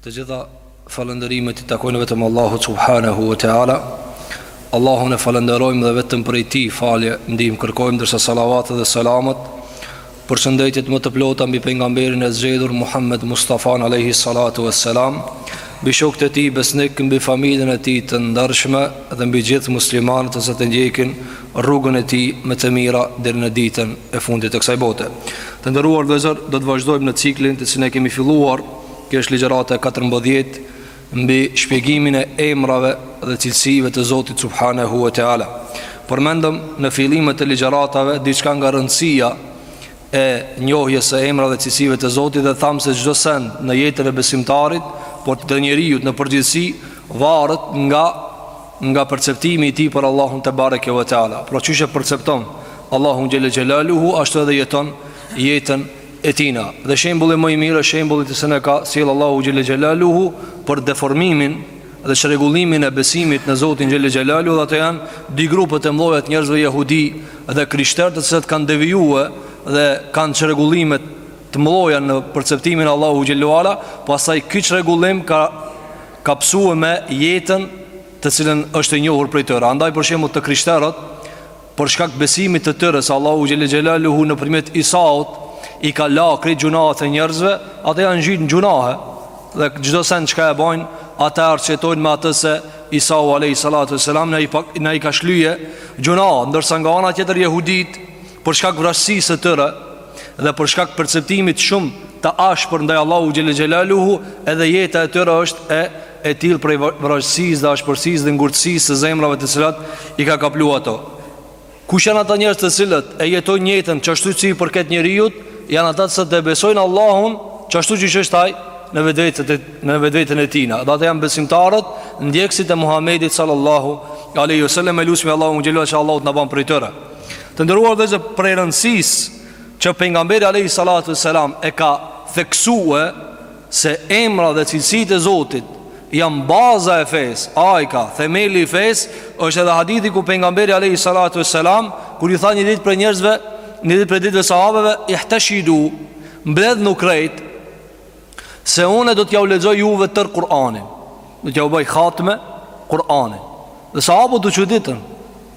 Të gjitha falënderimet i takojnë vetëm Allahut subhanahu wa taala. Allahun e falënderojmë dhe vetëm prej tij falje ndihmë kërkojmë ndërsa salavatet dhe selamet përshëndetjet më të plota mbi pejgamberin e zgjedhur Muhammed Mustafan alejhi salatu ve selam mbi shokët e tij besnik mbi familjen e tij të ndershme dhe mbi gjithë muslimanët që e ndjekin rrugën e tij me të mira deri në ditën e fundit të kësaj bote të nderuar vëllezër do të vazhdojmë në ciklin të cilin e kemi filluar Kjo është ligjërata e katërmbëdhjetë mbi shpjegimin e emrave dhe cilësive të Zotit subhanehu ve teala. Përmendëm në fillimet e ligjëratave diçka nga rëndësia e njohjes së emrave dhe cilësive të Zotit dhe thamë se çdo send në jetën e besimtarit, por dhe njeriut në përgjithësi varet nga nga perceptimi i tij për Allahun tebareke ve teala. Pra qysh e percepton Allahun xhelle xhelaluhu ashtu edhe jeton jetën e tina dhe shembulli më i mirë është shembulli të cilin e ka sjell Allahu xhelle xhelaluhu për deformimin dhe çrregullimin e besimit në Zotin xhelle xhelaluhu dhe ato janë dy grupe të mëdha të njerëzve jehudi dhe krishterë të cilët kanë devijuar dhe kanë çrregullime të mëdha në perceptimin e Allahu xhelle ve ala pastaj ky çrregullim ka ka pësuar me jetën të cilën është e njohur prej tyre andaj për shembull të krishterët Për shkak besimit të tyre se Allahu xhelle xhelaluhu nëpërmjet Isaut i ka la krejt gjunahet e njerëzve, ata janë ngjit në gjunahe dhe çdo sen çka e bajnë, ata e arsyetojnë me atë se Isau alayhi salatu wasalam na i ka, na i ka shlyje gjunahet, ndërsa nga ana tjetër jehudit për shkak vrazhdësisë së tyre, dhe për shkak perceptimit shumë të ashpër ndaj Allahu xhel xelaluhu edhe jeta e tyre është e e tillë prej vrazhdësisë dhe ashpërsisë dhe ngurtësisë së zemrave të cilat i ka kaplu ato. Kush janë ata njerëz të cilët e jetojnë jetën qashtu qysh i përket njeriut, janë ata që e besojnë Allahun qashtu qysh është ai në vetveten e në vetveten e tina. Dhe ata janë besimtarët, ndjekësit e Muhamedit sallallahu alaihi wasallam, e lusmi Allahun xhelaluhu që Allahu të na ban prej tyre. Të nderuar vëllezër, prej rëndësisë që pejgamberi alayhi salatu selam e ka theksue se emra dhe cilësitë e Zotit janë baza e fesë, ajka, themeli i fesë, është edhe hadithi ku pejgamberi alayhi salatu selam kur i tha një ditë prej njerëzve, një ditë prej ditëve sahabeve, ihtashidu, mbledhnu krejt se unë do t'jau lexoj juve tërë Kur'anin. Do t'jau bëj hatme Kur'anin. Dhe sahabët u çuditën.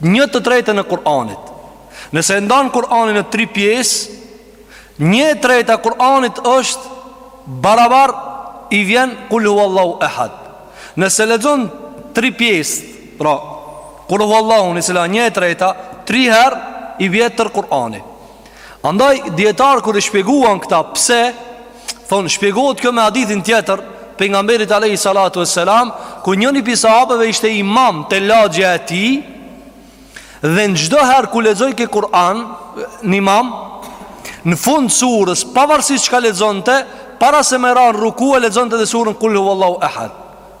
Një të tretën e Kur'anit Nëse e ndan Kur'anin në tri pjesë Një e treta e Kur'anit është Barabar i vjen Kul huvallahu Ehad Nëse lezon tri pjesë Pra Kul huvallahu nëse është një e treta Tri herë i vjen tërë Kur'ani Andaj dijetarët kur e shpjeguan këta pse thonë shpjegohet kjo me hadithin tjetër të pejgamberit alayhi salatu vesselam kur njoni prej sahabeve ishte imam te lagja e tij dhe në çdo herë kur lexojke Kur'an në imam në fund të surës pavarësisht çka lexonte para se me ra në ruku e lexonte dhe surën kul huwallahu ahad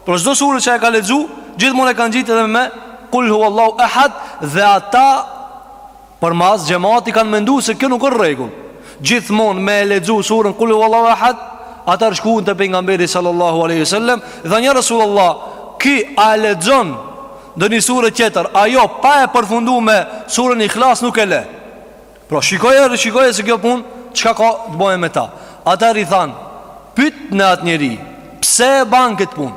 por çdo surë që e ka lexu gjithmonë e ka ngjitë edhe me kul huwallahu ahad dhe ata Përmas xhemati kanë mendu se kjo nuk është rregull. Gjithmonë me e lexu surën Kul huwallahu ahad, atëherë shkun te pejgamberi sallallahu alaihi wasallam, i thanë ja rasulullah, ky a e lexon ndonji sure tjetër, a jo pa e përfundu me surën Ikhlas nuk e le. Pra shikoje, shikoje se kjo punë çka ka të bëjë me ta. Atëherë i than, pytne atë njeri, pse e ban këtë punë?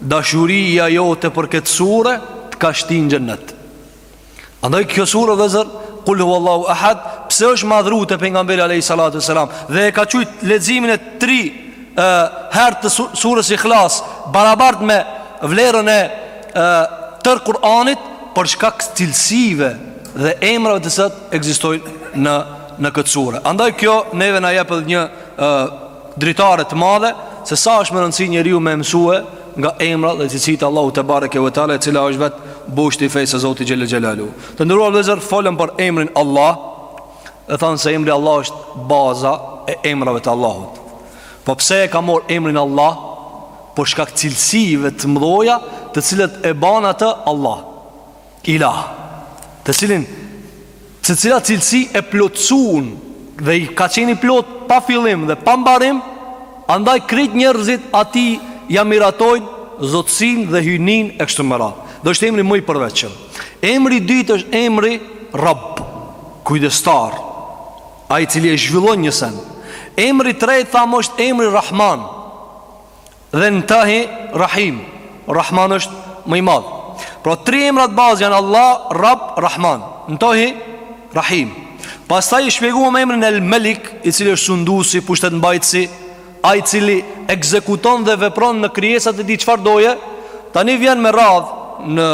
Dashuria jote për këtë sure të ka shti në xhennet. Andaj kjo sure vllezër, kul huwallahu ahad, pse është madhru te pejgamberi alejhi salatu selam, dhe e ka qujtë leximin e tri e, herë të surës Ikhlas, barabart me vlerën e, e tërë Kur'anit, për shkak të cilësive dhe emrave të cilët ekzistojnë në, në këtë sure. Andaj kjo neve na jep edhe një e, dritare të madhe se sa është me rëndësi njeriu me mësue nga emrat dhe cilësitë e Allahut tebareke ve teala e cila është vetë boshti i fesë së Zotit xhele xhelaluhu. Të nderuar vllezër folëm për emrin Allah dhe thamë se emri Allah është baza e emrave të Allahut. Po pse e ka morr emrin Allah? Për shkak cilësive të mdhoja të cilat e ban atë Allah. Ilah, të cilin secila cilësi e plotëson dhe ka qenë i plotë pa fillim dhe pa mbarim, andaj krejt njerëzit atij ia miratojnë zotësinë dhe hyjninë e kështu me radhë. Dhe është emri më i përveçshëm. Emri i dytë është emri Rabb, Kujdestar, ai i cili e zhvillon një sen. Emri i tretë thamë është emri Rahman, Dhe tani Rahim Rahman është më i madh Pra tri emrat bazë janë Allah, Rab, Rahman tani Rahim Pastaj shpjeguam emrin El Melik I cili është sunduesi pushtetmbajtësi Ai i cili ekzekuton dhe vepron në krijesat e tij çfarë dojë Tani vjen me radhë në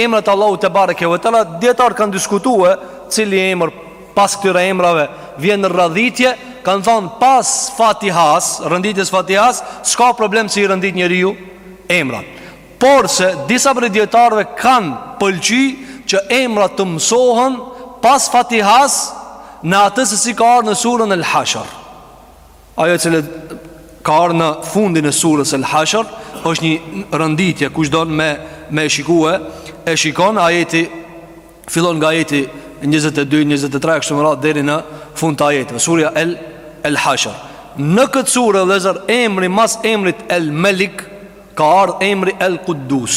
emrat e Allahut tebareke ve teala Dijetarët kanë diskutue cili emër Pas këtyre emrave vjen në radhitje, kanë thanë pas Fatihas, renditjes së Fatihas, s'ka problem si i rendit njeriu emrat. Porse disa prej dijetarëve kanë pëlqy që emrat të mësohen pas Fatihas në atë se si ka ardh në surën El Hashr. Ajo e cila ka ardh në fundin e surës El Hashr është një renditje, kush don me e shikue, e shikon ajeti fillon nga ajeti 22 23 kështu me radhë deri në fund të ajeteve surja el hashr në këtë sure vëllazër emri mas emrit el melik ka ardh emri el quddus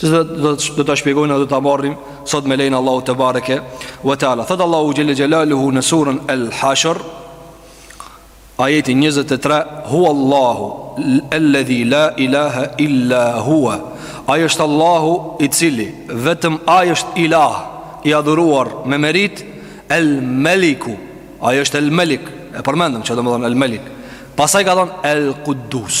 që do do do ta shpjegojmë do ta marrim sot me lejen e Allahut tebareke we taala thot Allahu jelle jalaluhu në surën el hashr Ajeti njëzet e tre, Huwallahu, El-Ledhi, La Ilahe, Illa, Huwa. Ai është Allahu, i cili, vetëm Ai është Ilah, i adhuruar me meritë, El-Meliku, Ai është El-Melik, e përmendëm qa domethonë El-Melik, pastaj ka thonë El-Kudus.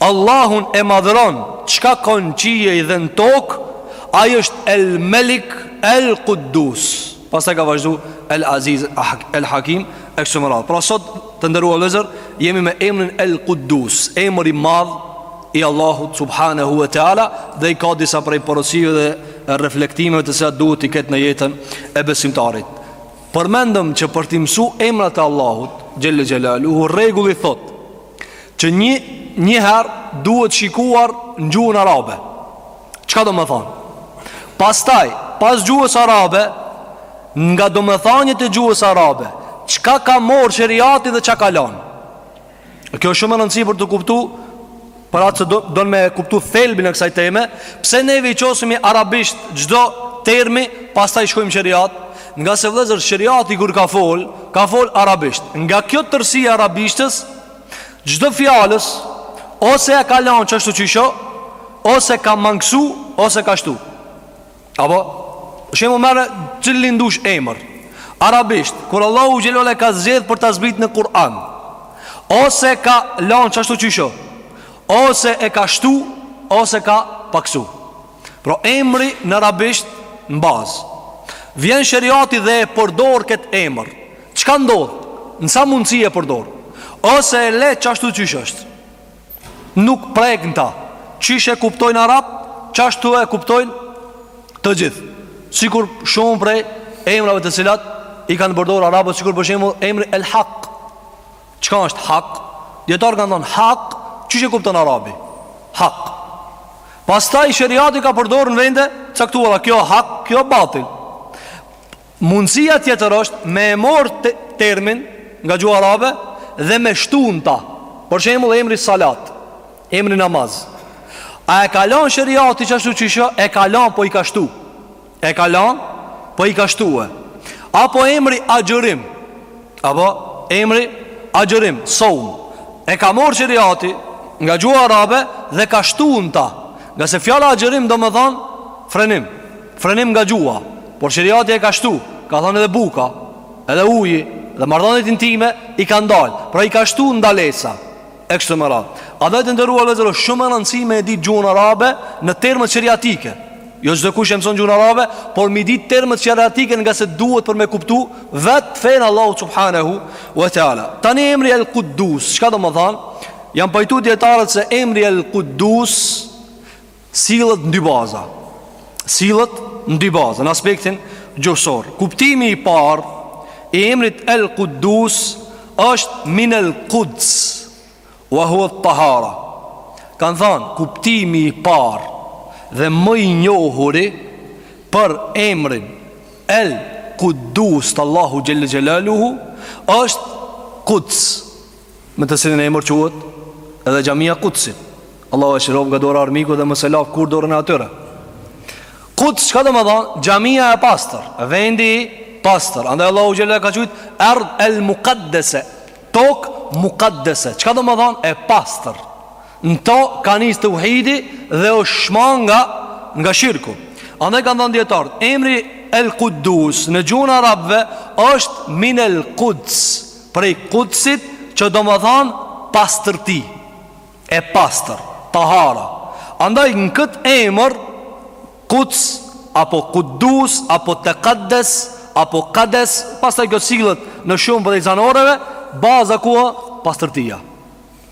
Allahun e madhëron çka ka në qiej dhe në tokë ai është el melik el kudus pastaj ka vazhdu el aziz el hakim e kështu me radhë pra sot të nderuar vllezër jemi me emrin el kudus emri i madh i Allahut subhanahu e teala dhe i ka disa prej porosive dhe reflektimeve të cilat duhet t'i ketë në jetën e besimtarit përmendëm që për t'i mësu emrat e Allahut xhelle xhelaluhu rregulli thot Që një, një herë duhet shikuar në gjuhën arabe Qka domethonë? Pastaj, pas gjuhës arabe Nga domethaniet e gjuhës arabe Qka ka morë sheriati dhe qa ka lanë? Kjo shumë e rëndësi për t'u kuptu Për atë se do, don me e kuptu thelbin e kësaj teme Pse neve i qasemi arabisht çdo termi Pastaj shkojmë sheriat Ngase vëllezër sheriati kur ka fol, ka fol arabisht. Nga kjo tërësi e arabishtes, çdo fjale ose e ka lanë qashtu qysh o, ose ka mangësu, ose ka shtu. Apo, shembull merre cilin dush emër. Arabisht, kur Allahu xhelle ala ka zgjedh për ta zbrit në Kur'an, ose ka lanë qashtu qysh o, ose e ka shtu, ose ka paksu. Pra emri në arabisht në bazë Vjen sheriati dhe e përdor këtë emër Qka ndodh? Në sa mundësi e përdor Ose e le qashtu qysh është Nuk prek në ta Qysh e kuptojnë arabët Qashtu e kuptojnë të gjithë Sikur shumë prej emrave të cilat I kanë përdor arabët Sikur për shembull emri el haq Çka është hak? Dijetarët kanë thonë hak, qysh e kupton arabi? Hak. Pastaj sheriati ka përdorë në vende të caktuara, kjo hak, kjo batil. Mundësia tjetër është me e morë termin nga gjuha arabe dhe me shtu në ta. Për shembull emri salat, emri namaz. A e ka lan sheriati qashtu qysh o, e ka lan po i ka shtu. E ka lan po i ka shtue Apo emri agjërim Apo emri agjërim Soum E ka mor sheriati Nga gjuha arabe Dhe ka shtu në ta Nga se fjala agjërim domethan Frenim Frenim nga gjuha Por sheriati e ka shtu Ka than edhe buka Edhe uji Dhe marrëdhëniet intime I ka ndal Pra i ka shtu ndalesa e kështu me radhë. Andaj të nderuar vëllezër është shumë e rëndësi me e ditë gjuhën arabe në termet sheriatike. Jo çdokush e mëson gjuhën arabe, por me ditë termet sheriatike nga se duhet për me kuptu vetë fenë Allahu Subhanehu ve Teala. Tani emri El Kudus, çka domethanë? Jan pajtu dijetarët se emri El Kudus Sillet në dy baza. Sillet në dy baza, në aspektin gjuhësor. Kuptimi i parë i emrit El Kudus është min el Kuds, wa huwa tahara. Kan thënë kuptimi i parë dhe më i njohuri për emrin El Kudus të Allahu Xhele Xhelaluhu është Kuds. me të cilin emër quhet edhe xhamia Kudsit. Allahu e çliroftë nga dora armiku dhe mos e lashtë kurr dorën e atyre. Kuds çka domethanë? Xhamia e pastër, vendi i pastër. Andaj Allahu xhele e ka qujt ard el muqaddasa. Tok muqaddasa. Çka domethanë? E pastër. Në to ka nis teuhidi dhe u shmang nga, nga shirku. Andaj kanë thënë dijetarët, emri el Quddus në gjuhën arabe është min el Quds. Prej Kudsit që domethanë pastërti E pastër, tahara Andaj në këtë emër Kuds apo Kudus apo Tekaddes apo Kades Pastaj kjo sillet në shumë prej zanoreve Baza ku o pastërtia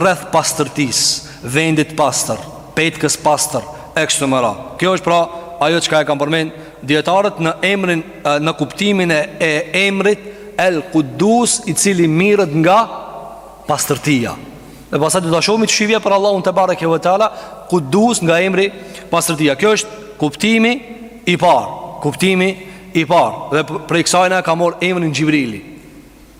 rreth pastërtisë, vendit të pastër, petkës pastër e kështu me radhë. Kjo është pra ajo çka e kanë përmend dijetarët në emrin në kuptimin e emrit El Kudus, i cili mirret nga pastërtia. Dhe pastaj do ta shohim si vjen për Allahun tebareke ve teala, Kudus nga emri pastërtia. Kjo është kuptimi i parë, kuptimi i parë. Dhe prej kësaj ane ka marr emrin Xhibrili.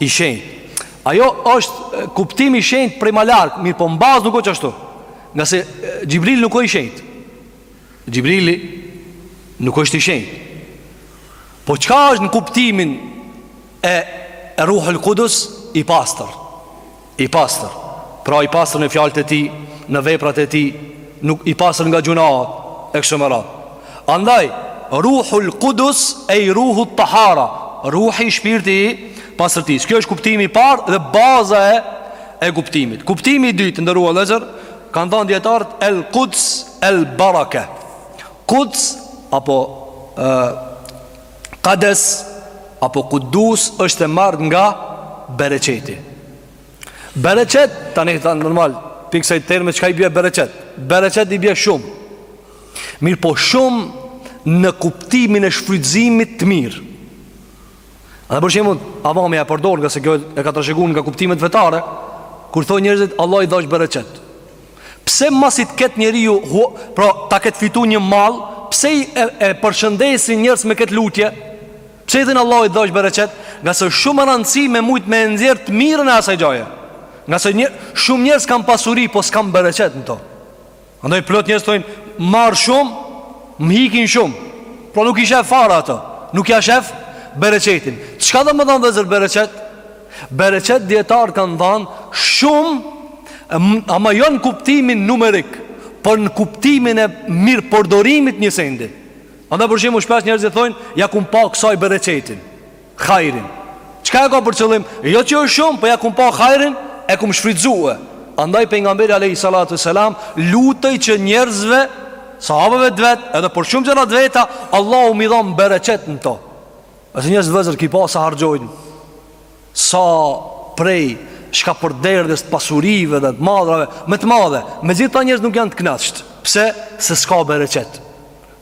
I shenjtë. Ajo është kuptimi i shenjtë prej më larg, mirëpo në bazë nuk është ashtu. Nga se Xhibrili nuk është i shenjtë. Xhibrili nuk është i shenjtë. Po çka është në kuptimin e Ruhul Kudus i pastër? I pastër, pra i pastër në fjalët e tij, në veprat e tij, nuk i pastër nga gjynahet, e kështu me radhë. Andaj Ruhul Qudus ej Ruhut Tahara, Ruhi shpirti i pastërtisë. Kjo është kuptimi i parë dhe baza e e kuptimit. Kuptimi i dytë të nderuar vëllezër kanë thënë dijetarët El Quds El Baraka. Quds apo ë Kades apo Kudus është e marrë nga bereqeti. Bereqet, ta ne këta normal, prej kësaj terme çka i bje bereqet. Bereqet i bje shumë. Mirëpo shumë në kuptimin e shfrytëzimit të mirë. Andaj për shembull, avami e përdor ngase kjo e ka trashëgu nga kuptimet fetare, kur thojnë njerëzit, Allahu i dhashtë bereqet. Pse mbasi të ketë njeriu, hu, pra ta ketë fitu një mall, pse i e, e përshëndesin njerëz me këtë lutje? Pse i thojnë Allahu i dhashtë bereqet? Ngase shumë rëndësi me mujtë me e nxjerrë të mirën e asaj gjaje. Ngase një, shumë njerëz kanë pasuri, po s'kanë bereqet në to. Andaj plot njerëz thojnë, marr shumë, më hikin shumë. Pra nuk i shef fare ato, nuk ia shef bereqetin. Çka do me thanë vllezër bereqet? Bereqet dijetarët kanë thanë shumë Ama jo në kuptimin numerik Por në kuptimin e mirëpërdorimit të një sendi Andaj për shembull shpesh njerëzit thonë Ia kom pa kësaj bereqetin hajrin Çka e ka për qëllim? Jo që është shumë, po ia kom pa hajrin E kom shfrytëzue Andaj Pejgamberi alejhi salatu selam Lutej që njerëzve Sahabëve të vet Edhe për shumë gjëra të veta Allahu me i dhanë bereqet në to E sa njerëz vllezër ki pa sa harxhojnë Sa prej shkapërderdhës të pasurive dhe të mallrave Me të madhe Megjithatë njerëz nuk janë të knaqt Pse se s'ka bereqet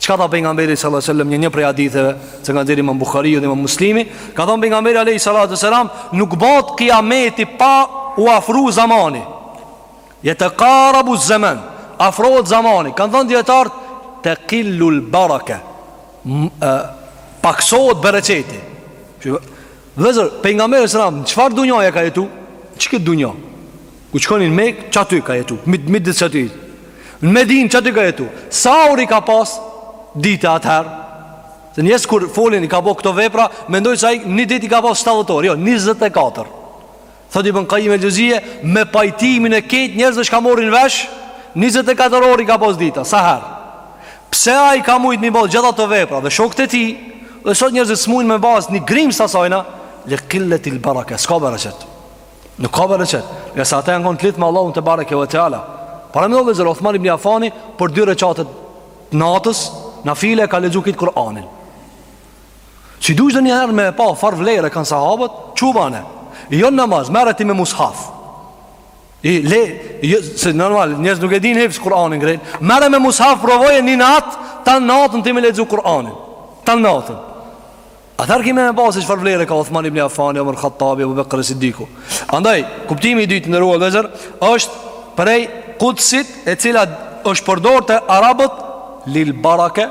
Çka tha Pejgamberi salatu selam Në një prej haditheve Që na nxjerr imam Buhariu dhe imam Muslimi Ka thanë Pejgamberi alejhi salatu selam Nuk bahet kiameti pa u afru zamani Jetekarabu zeman Afrohet zamani Kanë thënë dijetarët Tekil-lul barake Paksohet bereqeti Vllezër, Pejgamberi alejhi selam Në çfarë dunjaje ka jetu? Në qikët dunja. Ku shkoni në Mekë qaty ka jetu? Mid, mid qaty Në Medinë qaty ka jetu? Sa orë i ka pas dita atëherë? Se njerëz kur folin i ka bo këto vepra Mendojnë që ai një dit i ka pas 70 orë Jo, 24 Thot i bën ka ime gjëzije Me pajtimin e ketë njerëz dhe çka marrin vesh 24 orë i ka pas dita Sa her Pse ai ka mujt me i bo gjithë ato vepra Dhe shokët e tij Dhe sot njerëzit s'mujnë me ba as Një grimë të asajna Li kil-letil barake S'ka bereqet Nuk ka bereqet Ngase ata janë konë të lidhur me Allahun tebarake ve teala Paramendo vllezër Othman ibn Affani Për dy rekate të natës Nafile e ka lexu krejt Kur'anin Si dush ndonjëherë me pa çfar vlere kanë sahabët Çu bane jo namaz Merre ti me mushaf E lexo, Se normal Nëse nuk e din hifz Kur'anin krejt Merre me mushaf provoje një natë Tan natën ti me lexu Kur'anin Tan natën Atëherë kimi me pa se çfar vlere ka Othman ibn Afani Omer Khattabi Abu Bekri Siddiku Andaj Kuptimi i dytë nderuar vllezër është Prej kudsit e cila është përdor te arabët Lil barake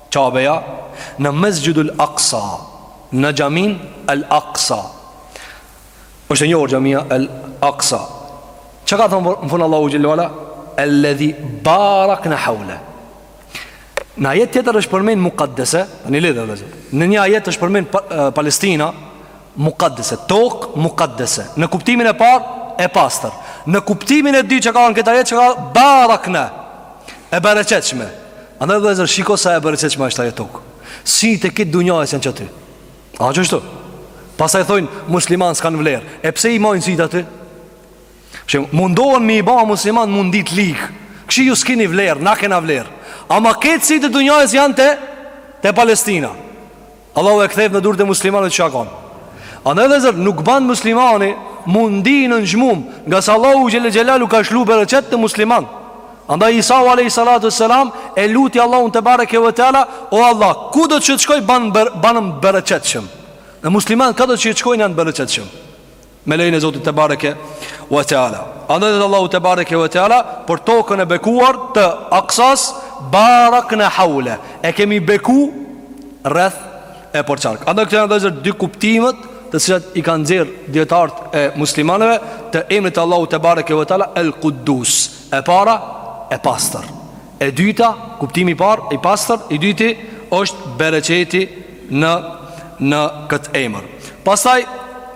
Qabeja në Mesxhidul Aqsa, në xhaminë Al Aqsa. Është e njohur xhamia Al Aqsa. Çka ka thënë në fund Allahu xhele ve ala? Alladhi barakna hawla. Në ajet tjetër është përmend Muqaddese, tani vllezër, në një ajet është përmend pa, Palestina, Muqaddese, tokë Muqaddese. Në kuptimin e parë e pastër. Në kuptimin e dytë që ka në këtë ajet që ka barakna e bereqetshme. Andaj vllezër shiko sa e bereqetshme është ajo tokë Sytë e krejt dunjasë janë qaty A qështu Pastaj thojnë musliman s'kanë vlerë E pse i majnë sytë aty Se mundohen me i ba musliman mu ndi ligë Kishe ju s'kini vlerë, na kena vlerë Ama krejt sytë e dunjasë janë te Te Palestina Allahu e ktheft në durët e muslimanët siç a kanë Andaj vllezër nuk ban muslimani Mu ndi i nënçmum Ngase Allahu xhele xhelaluhu ka lshu bereqet te muslimani Andaj Isau alejhi salatu ve selam E luti Allahun tebareke ve teala O Allah, kudo që të shkoj banëm bereqetshëm E muslimant kado që të shkojnë janë bereqetshëm me lejen e Zotit tebareke ve teala. Andaj vllezër Allahu tebareke ve teala, për tokën e bekuar të Aksas, barakna haule, e kemi beku rreth e përqark. Andaj këto janë vllezër dy kuptimet të cilat i kanë nxjerrë dijetarët e muslimanëve të emrit të Allahut tebareke ve teala, el kudus, e para, e pastër. E dyta, kuptimi i parë, i pastër, i dyti, është bereqeti në, në këtë emër. Pastaj,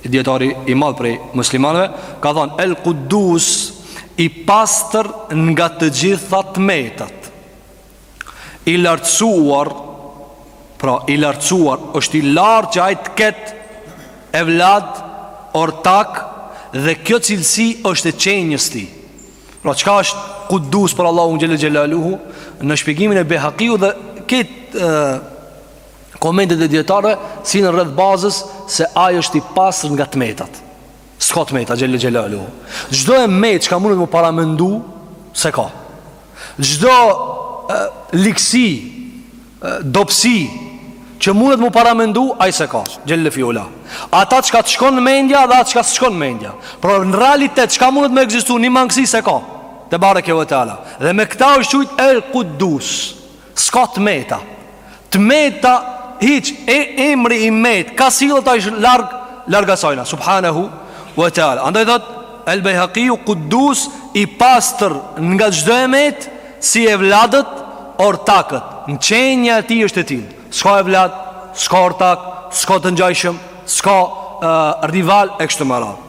Dijetari i madh prej muslimanëve ka thënë El Quddus i pastër nga të gjitha t'metat. I lartësuar, pra i lartësuar është i lartë që ai të ketë evlad, ortak dhe kjo cilësi është e qenies tij. Pra çka është Quddus për Allahun xhele xhelaluhu në shpjegimin e Bejhekiut dhe këtë Komentet e dijetarëve sillen rreth bazës se ai është i pastër nga të metat. S'ka të meta, xhele xhelaluhu. Çdo e metë çka mundet m'u paramendu, s'e ka. Çdo e, ligësi, e, dobësi, që mundet m'u paramendu, ai s'e ka. Xhele fi ula. Ata çka të shkon mendja dhe atë çka të shkon mendja. Pra në realitet, çka mundet me ekzistu, një mangësi s'e ka. Tebareke ve teala. Dhe me këta është qujtë el kudus. S'ka të meta Të meta hiç, Emri i met Kësi lloji është larg Larg asajna Subhanehu Wa ta'ala Andaj thotë El Bejhakiu Kudus I pastër Nga çdo e metë Si evladët Ortakët Në qenien e tij është e tillë S'ka evlad S'ka ortak S'ka të ngjashëm S'ka uh, rival E kështu me radhë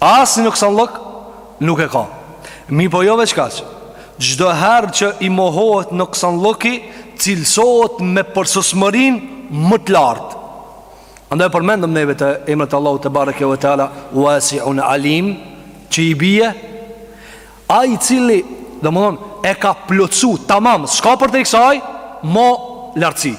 Asni noksanllëk nuk e ka Mirëpo jo veç kaq Çdo herë që i mohohet noksanllëki Cilësohet me përsosmërinë më të lartë Andaj përmendëm neve te emrat e Allahut tebareke ve teala Uasiun alim Që i bie Ai i cili Domethënë E ka plotësu Tamam S'ka përtej kësaj Ma lartësi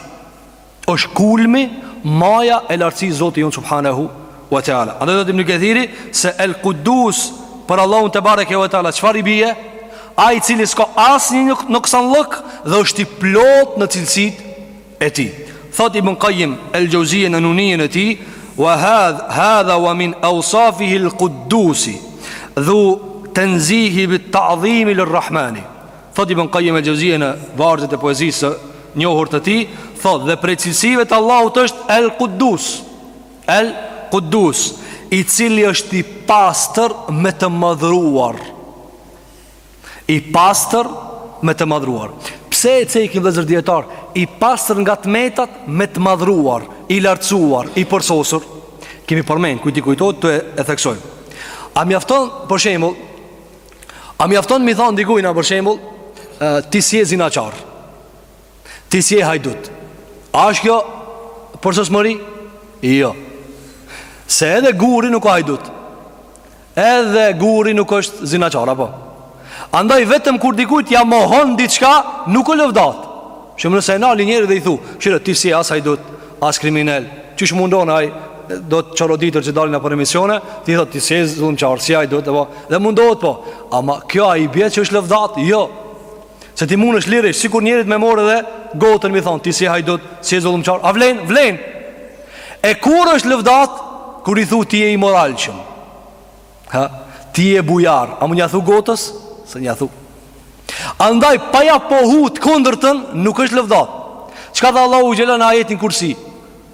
është kulmi, maja e lartësisë Zoti jonë Subhanehu wa Teala. Andaj thotë Ibn Kethiri se El Kudus për Allahun tebareke ve teala, çfarë i bie? Ai i cili s'ka asnjë noksanllëk dhe është i plotë në cilësitë e tij. Thotë Ibn Kajim El Xhevzije në Nunijen e tij, wa hadh, hadha wa min ausafihil Kudusi, dhu tenzihi bit-teadhimi lir-Rahmani. Thotë Ibn Qayyim al-Jauziyja në vargjet e poezisë së njohur të tij, thotë dhe prej cilësive të Allahut është El Quddus. El Quddus, i cili është i pastër me të madhruar. I pastër me të madhruar. Pse e cekin vëllezër dietari i pastër nga të metat me të madhruar, i lartësuar, i përsosur? Kemi përmend, kujti kujtohet, ta theksojmë. A mjafton, për shembull, A mjafton me i thanë dikujna për shembul Ti s'je zinaqar Ti s'je hajdut A është kjo përsosmëri? Jo Se edhe guri nuk o hajdut Edhe guri nuk është zinaqar Apo Andaj vetëm kur dikujt ia mohon diçka Nuk o lëvdatë Shumë nëse e nal një njeri dhe i thu Shire, ti s'je as hajdut, as kriminel Qysh mundohen do të çoroditur që dalin nëpër emisione Ti thotë, ti s'je zullumqar, s'je hajdut dhe mundohet po Ama kjo a i bie që është lëvdatë? Jo Se ti mundesh lirisht, sikur njerit me marrë dhe Gotën me i thanë, ti s'je hajdut, s'je zullumqar A vlen, vlen E kur është lëvdatë, kur i thu ti je i moralshëm Ha, ti je bujar, a mund ia thu gotës? S'ia thu. Andaj, pa ia pohu të kundërtën, nuk është lëvdatë. Çka tha Allahu xhele në ajetin kursi?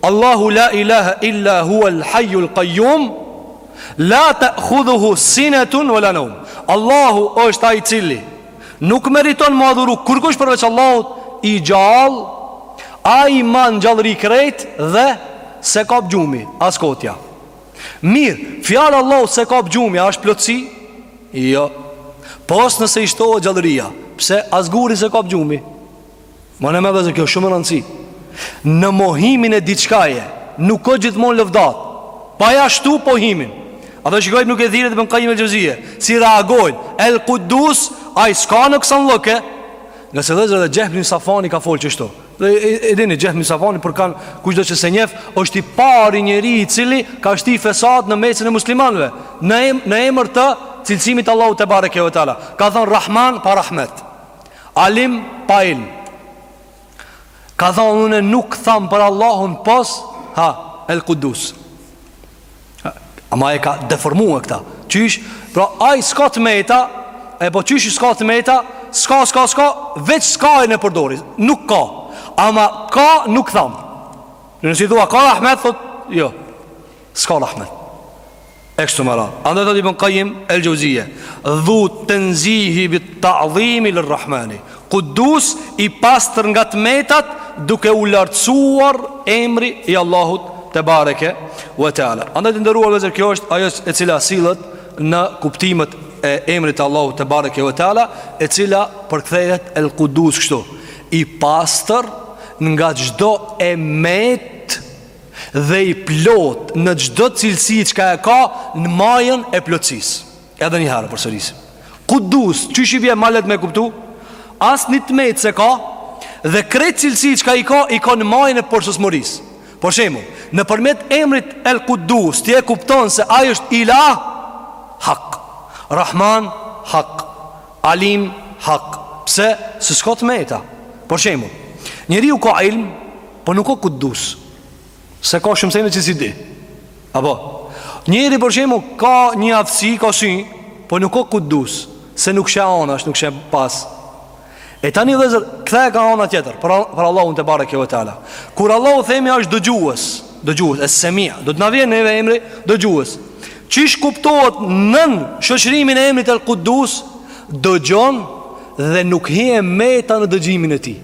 Allahu la ilaha illa hua l'hajju l'kajjum, la te'khudhuhu sinetun ve la neum. Allahu është ai i cili, nuk meriton me u adhuru, kurkush përveç Allahut, i gjallë, ai i man gjallëri krejt dhe s'e kap gjumi, as kotja. Mirë, fjala Allahun s'e kap gjumi, a është plotësi? Jo. Pos nëse i shtohet gjallëria, pse as gurin s'e kap gjumi. Mane men vllezër, kjo shumë me rëndësi. Në mohimin e diçkaje, nuk ka gjithmonë lëvdatë. Pa ia shtu pohimin. Edhe shikojmë nuk e dhirit Ibn Kajim el Xhevzije. Si reagon, el kudus, ai s'ka nuksan, leke. Ngase vllezër edhe Xhehm ibn Safuani ka folë kështu. Dhe e dini Xhehm ibn Safuani për kan kushdo që s'e njef është i pari njeri i cili ka shti fesat në mesin e muslimanëve në em, në emër të cilësimit t'Allahut tebareke ve teala. Ka thon Rahman pa rahmet. Alim pa ilm. Ka thon unë nuk tham për Allahun pos ha El Kudus. Ama e ka deformu e këta Qysh, pra aj s'ka të meta E po qysh s'ka të meta S'ka, s'ka, s'ka Veç s'ka-n e përdori Nuk ka Ama ka nuk tham Nëse i thua ka rahmet thot Jo S'ka rahmet E kshtu me radhë Andaj thot Ibn Kajim El Xhevzije Dhut tenzihi bit ta'zimi lir rahmani Kudus i pastër nga të metat duke u lartësuar emri i Allahut tebareke ve teala. Andaj të nderuar vëllezër, kjo është ajo e cila sillet në kuptimet e emrit të Allahut tebareke ve teala, e cila përkthehet El Kudus kështu, i pastër nga çdo e metë dhe i plotë në çdo cilësi që ka e ka në majën e plotësisë. Edhe një herë përsërisim. Kudus, qysh i vjen ma leht me kuptu? Asnjë t'metë s'e ka dhe krejt cilësi çka i ka i ka në majën e përsosmërisë. Për shembull, nëpërmjet emrit El Kudus, ti e kupton se ai është Ilah Hak, Rahman Hak, Alim Hak. Pse? Se s'ka t'meta. Për shembull, njeriu ka ilm, po nuk ka Kudus. Se ka shumë sene që s'i di Apo Njeri për shemull ka një aftësi Ka sy Po nuk ka Kudus Se nuk sheh anash nuk sheh pas E tani vllezër Këta e ka ana tjetër Për, për Allahun tebareke ve teala Kur Allahu themi është dëgjuës Dëgjuës Es Semia Do të na vjen neve emri dëgjuës Qysh kuptohet nën shoqërimin e emrit El Kudus Dëgjon Dhe nuk hi e meta në dëgjimin e tij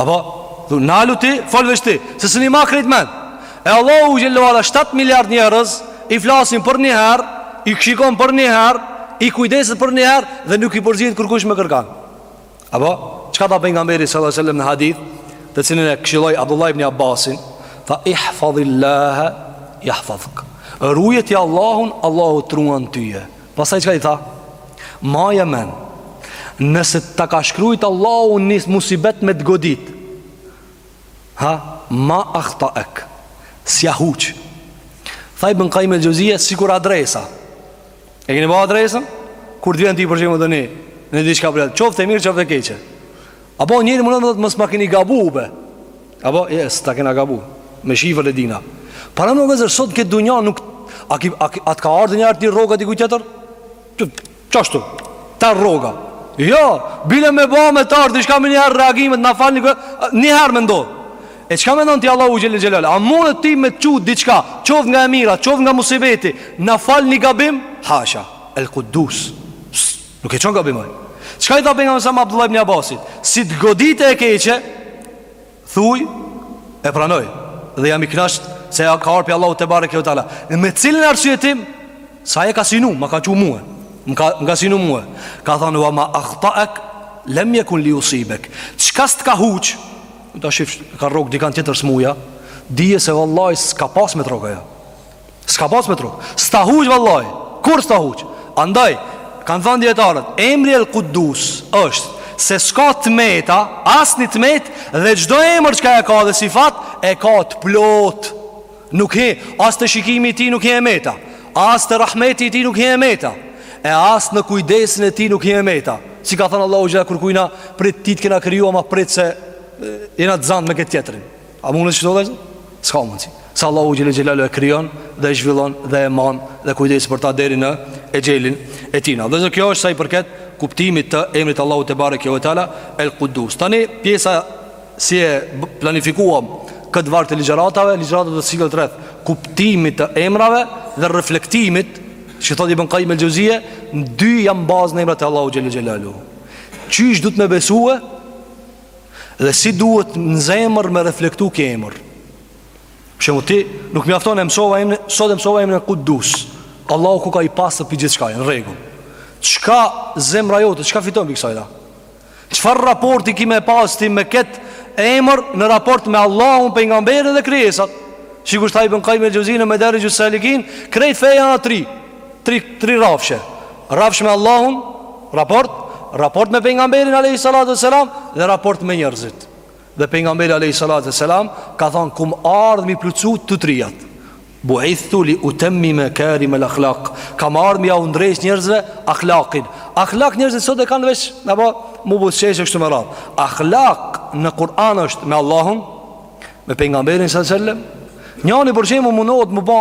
Apo, du, nalu ti, fol veç ti Se s'un i ma krejt men E Allahu xhele ve ala 7 miliard njerëz I flasin për një her I këshikon për një her I kujdeset për një her Dhe nuk i përzihet kërkush me kërkan Apo, çka tha pejgamberi salallahu alejhi ve selem në hadith Te cilin e këshilloi Abdullah ibn Abbasin Tha ihfadhillaha jahfadhk Ruje ti Allahun, Allahu t'ruan tyje Pastaj çka i tha? Maje men, nëse ta ka shkrujt Allahu një musibet me të godit, ha, ma akhta ek, s'ja huq. Tha Ibn Kajjim el-Xhevzije, sikur adresa. E keni ba adresën? Kur të vjen ti për shembull ndonjë, në një diçka përjallë, qoftë e mirë, qoftë e keqe. Apo njëri mun me të thanë mos ma keni gabu ube. Apo yes, ta kena gabu Me shifër e dina Para në vezër sot në këtë dunja nuk A, ki, a, a të ka ardhë një herë ty rroga e dikujt tjetër? Qashtu, te rroga Jo, bile me ba me t'ardhë Diçka menjëherë reagimet Na fal një herë Njëherë me ndodhë E çka menon ti Allahu xhele xhelaluhu A munet ty me të çu diçka Qoftë nga e mira, qoftë nga musibeti Na fal një gabim Hasha, el kudus Nuk e çon gabim ai Çka i tha Pejgamberi alejhi selam Abdullah ibn Abbasit Si të godite e keqe Thuj E pranoj Dhe jam i knaqt Se ka ardh pi Allahut tebareke ve teala Me cilin arsyetim Se e ka synu Ma ka çu mue Më ka, ka synu mue Ka thanë Wa ma akhta ek Lem jekun li jusibek Çka s'të ka huq Ta shifsh Ka rrok dikan tjetër smuja Dije se vallaj S'ka pas me t'rrok ajo S'ka pas me t'rrok S'ta huq vallaj Kur s'ta huq Andaj Kanë thënë dijetarët Emri el kudus është Se s'ka të meta Asnjë të metë Dhe çdo emër çka e ka dhe sifat E ka të plotë Nuk hi As te shikimi i tij nuk hi e meta As te rahmeti i tij nuk hi e meta E as në kujdesin e tij nuk hi e meta S'i ka thënë Allahu xhele xhelaluhu kurkujna Prit ty të kena kriju ama prit se Jena të zanë me këtë tjetrin A mund të shtohet? S'ka mundsi. Se Allahu xhele xhelaluhu e krijon dhe e zhvillon dhe e mban dhe kujdes për ta deri në exhelin e tina. Dhe kjo është sa i përket kuptimit të emrit t'Allahut tebareke ve teala El Quddus. Tani pjesa si e planifikuam këtë varg të ligjëratave, ligjërata do të sillet rreth kuptimit të emrave dhe reflektimit që thotë Ibn Qayyim el-Xhevzije, dy janë bazë në emrat e Allahut xhele xhelaluhu. Qysh duhet me besue Dhe si duhet në zemër me reflektu ky emër Për shembull ti nuk mjafton e mësova emrin Sot e mësova emrin el kudus Allahu koka i pastër pi gjithçka e në rregull Çka zemra jote, çka fiton pi kësajna Çfarë raporti ki me pasë ti me ketë emër në raport me Allahun Pejgamberin dhe krijesat Sikur tha Ibn Kajjim el-Xhevzije në Medarixhus salikin Krejt feja në tri tri tri rrafshe rrafsh me Allahun raport raport me pejgamberin alayhi salatu wasalam dhe raport me njerëzit dhe pejgamberi alayhi salatu wasalam ka thon kum ardh m'i plotsu të trijat buithtu li utemmime mekarim el akhlak kam ardh me jau ndreq njerëzve akhlakin akhlak njerëzit sot e kanë veç apo mu buzqesh kështu me radh akhlak në Kur'an është me Allahun Me pejgamberin së sellem Njani për shembull munohet me u ba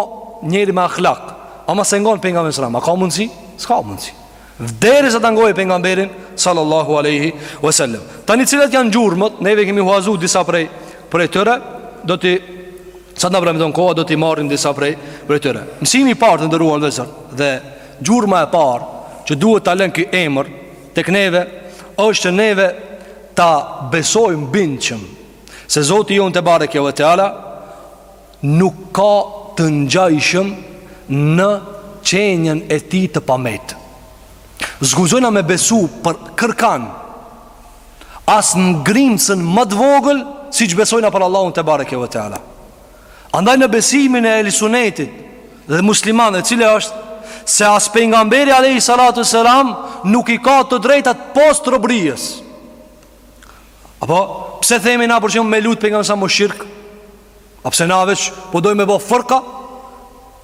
njeri me akhlak Ama s'e ngon pejgamberin së sellem A ka mundësi? S'ka mundësi Derisa ta ngojë pejgamberin Sallallahu aleyhi wa sellem Tani cilat janë gjurmët Neve kemi huazu disa prej Prej tyre Do t'i Sa të na premton koha Do t'i marrim disa prej Prej tyre Mësimi i parë të nderuar vëllezër Dhe gjurma e parë Që duhet ta len ky emër Tek neve është që neve Ta besojmë bindshëm Se Zoti jonë tebareke ve teala Nuk ka të ngjajshëm në qenien e tij të pametë S'guxojna me besu për kërkan As në grimcën më të vogël Siç besojna për Allahun tebareke ve teala Andaj në besimin e ehli sunetit Dhe muslimanëve cila është Se as pejgamberi alejhi salatu ves selam Nuk i ka të drejtat pos robërisë Apo, pse themi na për shembull me lut pejgamberin së sellem shirk? A pse na veç po dojmë me bo fërka?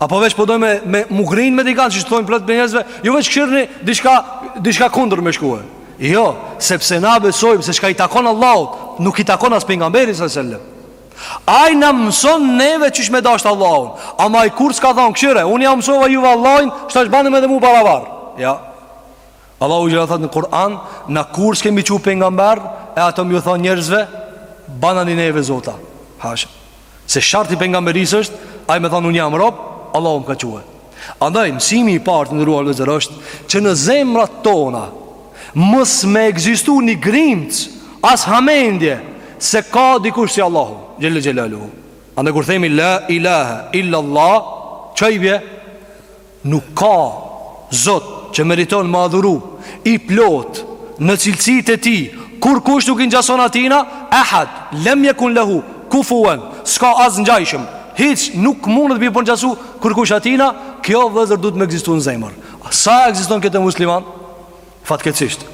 Apo veç po dojmë me, me u grin me dikan që që të thojmë plët për njerëzve? Jo veç kshyrni diçka, diçka kundër me shkue. Jo, sepse na besojmë se çka i takon Allahut, nuk i takon as pejgamberit së sellem. Ai na mëson neve çish me dashtë Allahun. Ama ai kurrë s'ka thon kshyre, unë jau mësova juve Allahun, tash banim edhe mu barabar. Jo. Allahu xhel-la thot në Kur'an Na kurrë s'kemi çu pejgamber E ata me ju thonë njerëzve Banani neve zota Hasha Se sharti i pejgamberisë është Ai me thanë unë jam rob Allahu më ka çue Andaj mësimi i parë të nderuar vëllezër është Që në zemrat tona Mos me ekzistu një grimcë As hamendje Se ka dikush si Allahu Xhel-le xhelaluhu Andaj kur themi la ilahe illa Allah Çka i bje Nuk ka Zot që meriton me adhuru i plotë në cilësitë e Tij, kurrkush nuk i ngjason Atina, Ahad, lem yekun lehu, kufuwan, s'ka as ngjajshëm, hiç, nuk mundet me ju përngjasu kurrkush Atina, kjo vëllezër duhet me ekzistu në zemër. Sa ekziston kjo te musliman? Fatkeqësisht.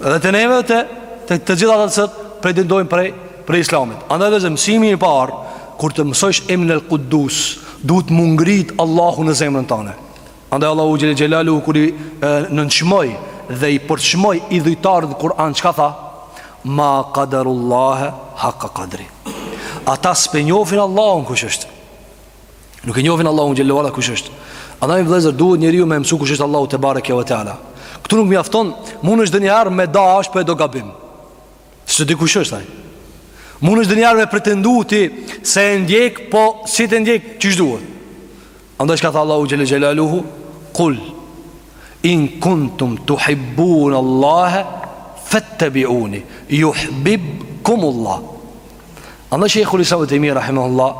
Dhe te neve te, te të gjithë ata që pretendojnë prej prej Islamit. Andaj vëllezër mësimi i parë kur të mësosh emnin al-Quddus, duhet m'u ngrit Allahu në zemrën tane. Andaj Allahu xhel xhelalu kur i nënçmoi dhe i përçmoi idhujtarët në Kur'an çka tha? Ma qadarullah haqqa qadri. Ata s'pe njofin Allahun kush është. Nuk e njofin Allahun xhel-le ve ala kush është. Andaj vëllezër duhet njeriu me mësu kush është Allahu tebareke ve teala. Këtu nuk mjafton, munesh ndonjëherë me dashtë po e do gabim. Se s'e di kush është ai. Munesh ndonjëherë me pretendu ti se e ndjek, po s'je tu e ndjek çish duhet. Andaj çka tha Allahu xhel-le xhelaluhu, "Kul in kuntum tuhibbun Allah fattabi'uni yuhibbukum Allah." Andaj shejhul islam Ibn Tejmije, rahimahullah,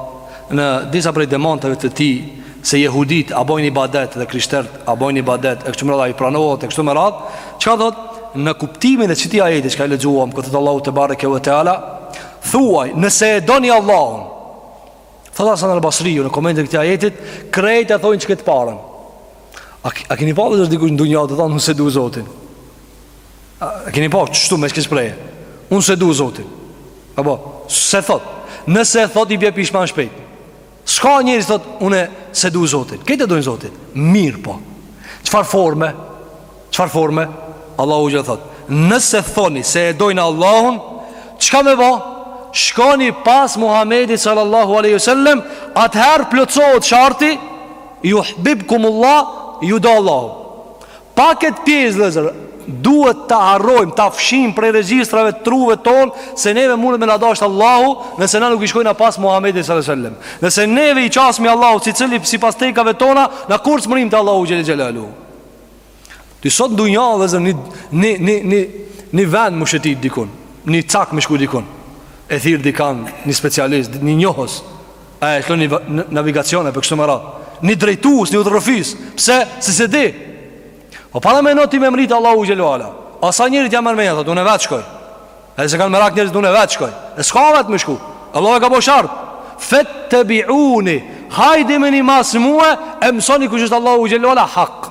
në disa prej demanteve të tij, se jehudit a bojnë ibadet dhe krishtert a bojnë ibadet, e kështu me radhë, a i pranohet, e kështu me radhë, çka thot, në kuptimin e qëti ajeti çka e lexuam, ku thot Allahu tebareke ve teala, thuaj, nëse e doni Allahun, thot Hasan al-Basriu në komentin e këti ajetit, krejt e thojnë qëkët t'parën. A, a kini pa vëllezër dikush në dunja të thotë, unë s'e du Zotin. A keni pa qështu me e shpreh. Unë s'e du Zotin. A po s'e thot. Nëse thot i bje pishman shpejt. S'ka njeri që thot unë s'e du Zotin. Krejt e dojnë Zotin. Mirëpo. Çfarë forme? Çfarë forme? Allahu xhele ve ala thot. Nëse thoni se e dojna Allahun, çka me ba? Shkoni pas Muhamedit sallallahu alaihi wasallam, atëherë plotësohet sharti, juhbibkumullah, ju do Allahu. Pa këtë pjesë vëllezër, duhet ta harrojmë, ta fshijmë prej regjistrave të truve tonë se neve mundet me na dashtë Allahu, nëse na nuk i shkojna pas Muhamedit sallallahu alaihi wasallam. Nëse neve i qasmi Allahut sicili sipas tekave tona, na kurr s'mrrim te Allahu xhele xhelaluhu. Ti sot n'dunja vëllezër ni ni ni ni ni vend me shëtit dikun, ni cak me shku dikun. E thirr dikan, ni specialist, ni njohës. A e lshon ni navigacion apo kështu me radhë Një drejtuës, një udhërëfis Pse, se s'e di O po paramendo ti me mrri te Allahu xhele ve ala A sa njerit ja merr menja thot, unë e vetë shkoj E sa e kanë merak njerëzit, unë e vetë shkoj E s'ka vetë me shku Allahu e ka bo shart fettebiuni Hajdeni mas mue E mësoni kush është Allahu xhele ve ala hak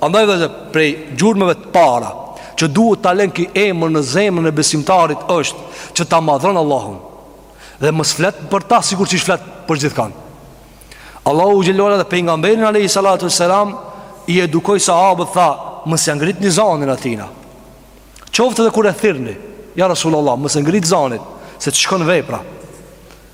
Andaj vëllezër, prej gjurmeve të para Që duhet ta len ki emër në zemrën e besimtarit është Që ta madhëron Allahun Dhe mos flet për ta sikur që flet për gjithkan Allahu xhele ve ala dhe pejgamberin alejhi salatu ves selam I edukoi sahabët tha Mos ja ngritni zanin atina Qoftë dhe kur e thirrni Ja Rasulullah, mos e ngrit zanin Se të shkon vepra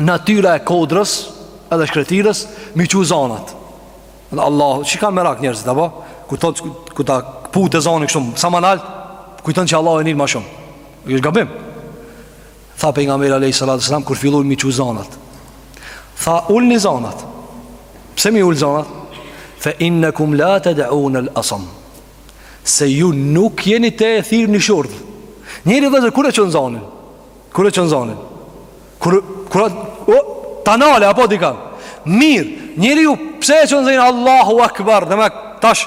natyra e kodrës edhe shkretirës m'i çu zanat Allahu siç e kanë merak njerëzit a po kur ta kur ta kput zanin kështu sa më nalt kujton që Allah e nin ma shumë jo gabim tha pejgamberi alejhi salatu ves selam, kur fillun m'i çu zanat tha ulni zanat pse m'i ul zanat fe innekum la ted'une esamm se ju nuk jeni tu e thirr një shurdh njeri vëllezër kur e çon zanin Kur e çon zonin? Kur kur o tanale apo dika? Mir, njeriu pse e çon zonin Allahu Akbar, dhe më tash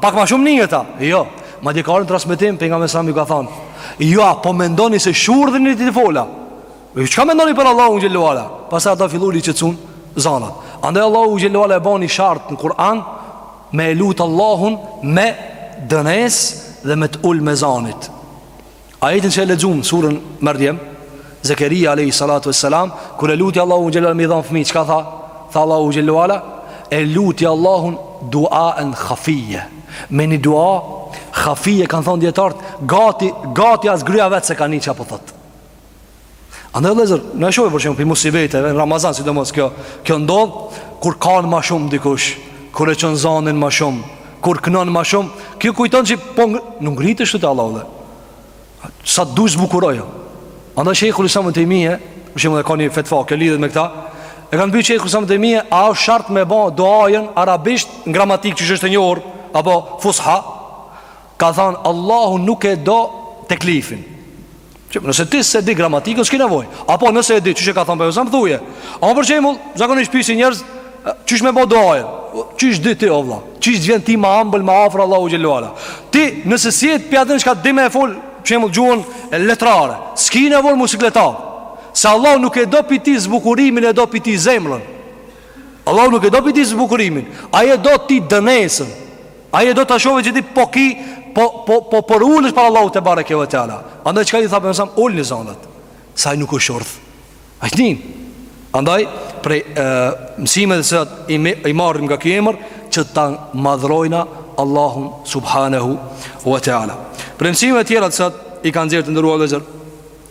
pak më shumë një ta. Jo, madje ka n'transmetim pejgamberi alejhi selam ka thon. Jo, po mendoni se shurdh jeni tu i fol a. Ju jo, çka mendoni për Allahun xhelalu ala? Pastaj ata fillun i qetsun zonat. Andaj Allahu xhele ve ala e bani shart në Kur'an me lut Allahun me dënesë dhe me t'ulme t'zonit. Ajetin që e lexuam surën Maryam, Zakaria alayhi salatu wassalam, kur e luti Allahun xhelal me dhan fëmijë, çka tha? Tha Allahu xhelalu ala, e luti Allahun duaen khafije. Me një dua khafije kanë thënë dijetart, gati gati as gruaja vetë s'e ka ni çka po thot. Andaj vëllezër, na shohim për shembull musibete në Ramazan, sidomos kjo, kjo ndodh kur kan më shumë dikush, kur e çon zonin më shumë, kur kënon më shumë, kjo kujton se po nuk e ngrite s'të Allahu dhe. Sa do e zbukurojë. Andaj shejh Ibn Tejmije, për shembull e ka një fetva që lidhet me këtë. E kanë pyet shejh Ibn Tejmijen, a është shart me bë duajën arabisht në gramatikë që është e njohur apo fus'ha? ka thënë Allahu nuk e do teklifin. Që nëse ti s'e di gramatikën, s'ke nevojë. Apo nëse e di, qysh e ka thënë Pejgamberi, thuje. Apo për shembull, zakonisht pyesin njerëz, qysh me bë duanë? Qysh di ti o vëlla? Qysh t'vjen ty më ambël më afër Allahu xhelalu ala? Ti nëse s'je prej atyne çka din me fol, për shembull gjuhën letrare. S'ke nevojë me u siklet. Se Allahu nuk e do pi teje zbukurimin, e do pi teje zemrën. Allahu nuk e do pi teje zbukurimin, ai e do pi teje dënesën. Ai e do ta shohë që ti po po po po përulesh para Allahut tebareke ve teala. Andaj çka i tha pejgamberi sa ulni zonat. Se ai nuk është shurdh. Ai t'nin. Andaj prej e, mësimeve të cilat, me, i marrim nga ky emër që ta madhrojna Allahun subhanahu ve teala. Prej mësimeve të tjera të cilat i kanë nxjerrë të nderuar vllezër.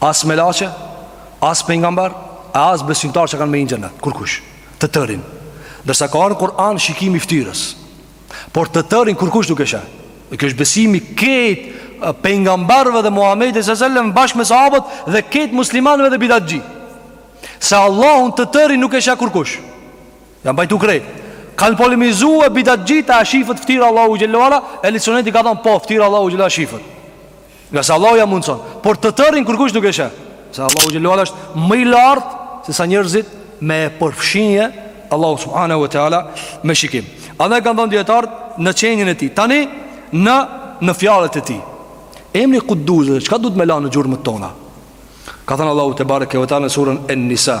As melaqe, as pejgamber, e as besimtar që kanë me hi n'xhenet, kurkush. Të tërin. Ndërsa ka ardhë n'Kur'an shikimi i fytyrës. Por të tërin kurkush nuk e sheh. Dhe kjo është besimi kejt pejgamberëve dhe Muhamedit sallallahu alajhi wasallam bashkë me sahabët dhe kejt muslimanëve dhe bidatxhi. Se Allahun të tërin nuk e sheh kurkush. Jan pajtu krejt. Kan polemizuar bidatxhit a shifet fytyra Allahu xhelalu ala, ehli sunneti ka thënë po fytyra Allahu xhelalu shifet. Ngase Allahu ja mundëson Por të tërin kërkush nuk e sheh Se Allahu xhelle ve ala është më i lartë Se sa njërzit me e përfshi Allahu Subhanehu ve Teala me shikim Andaj kanë thënë dijetarët në qenien e tij Tani në, në fjalët e tij Emri Kuddus Çka duhet me lanë gjurmë te na Ka thënë Allahu Tebareke ve Teala në surën En Nisa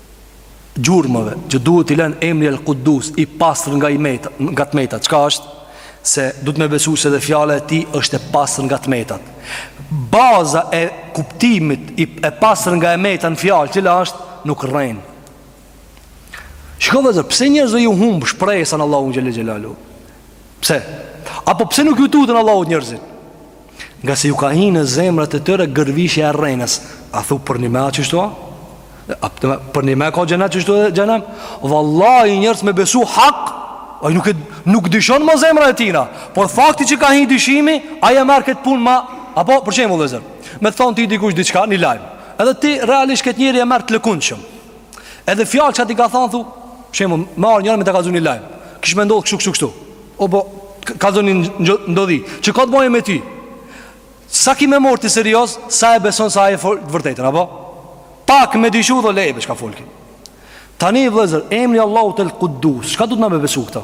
gjurmave që duhet t'i lënë emri El Kudus i pastër nga i meta, nga të metat. Çka është? Se duhet me besu se edhe fjala e tij është e pastër nga të metat. Baza e kuptimit e pastër nga e meta në fjalë, cila është nuk rren. Shiko vllezër, pse njerëzve ju humb shpresa n'Allahun xhele xhelalu? Pse? Apo pse nuk ju tuten Allahut njerëzit? Ngase ju ka hi në zemrat e tyre gërvishja e rrenës A thu përnime a qështu a? Përnime ka xhenet qështu dhe xhehnem Vallahi njerëz me besu hak A nuk, e, nuk dyshon më zemra e tina Por fakti që ka hi dyshimi Ai e merr këtë punë ma Apo për shembull vllezër Me thonë ty dikush diçka një lajm Edhe ti realisht këtë njeri e merr të lëkundshëm Edhe fjalët që ai t'i ka thanë thu Shembull, me ardh njëri me ta kallzu një lajm Kish me ndodh kështu kështu kështu Apo kallzon një ndodhi Që ka të bojë me ty Sa ki me marr ti serioz Sa e beson se e fol të vërtetën Apo? Pak me dyshu dhe lejbe çka fol Tani vllezër, emri i Allahut el kudus Çka duhet na me besu këta?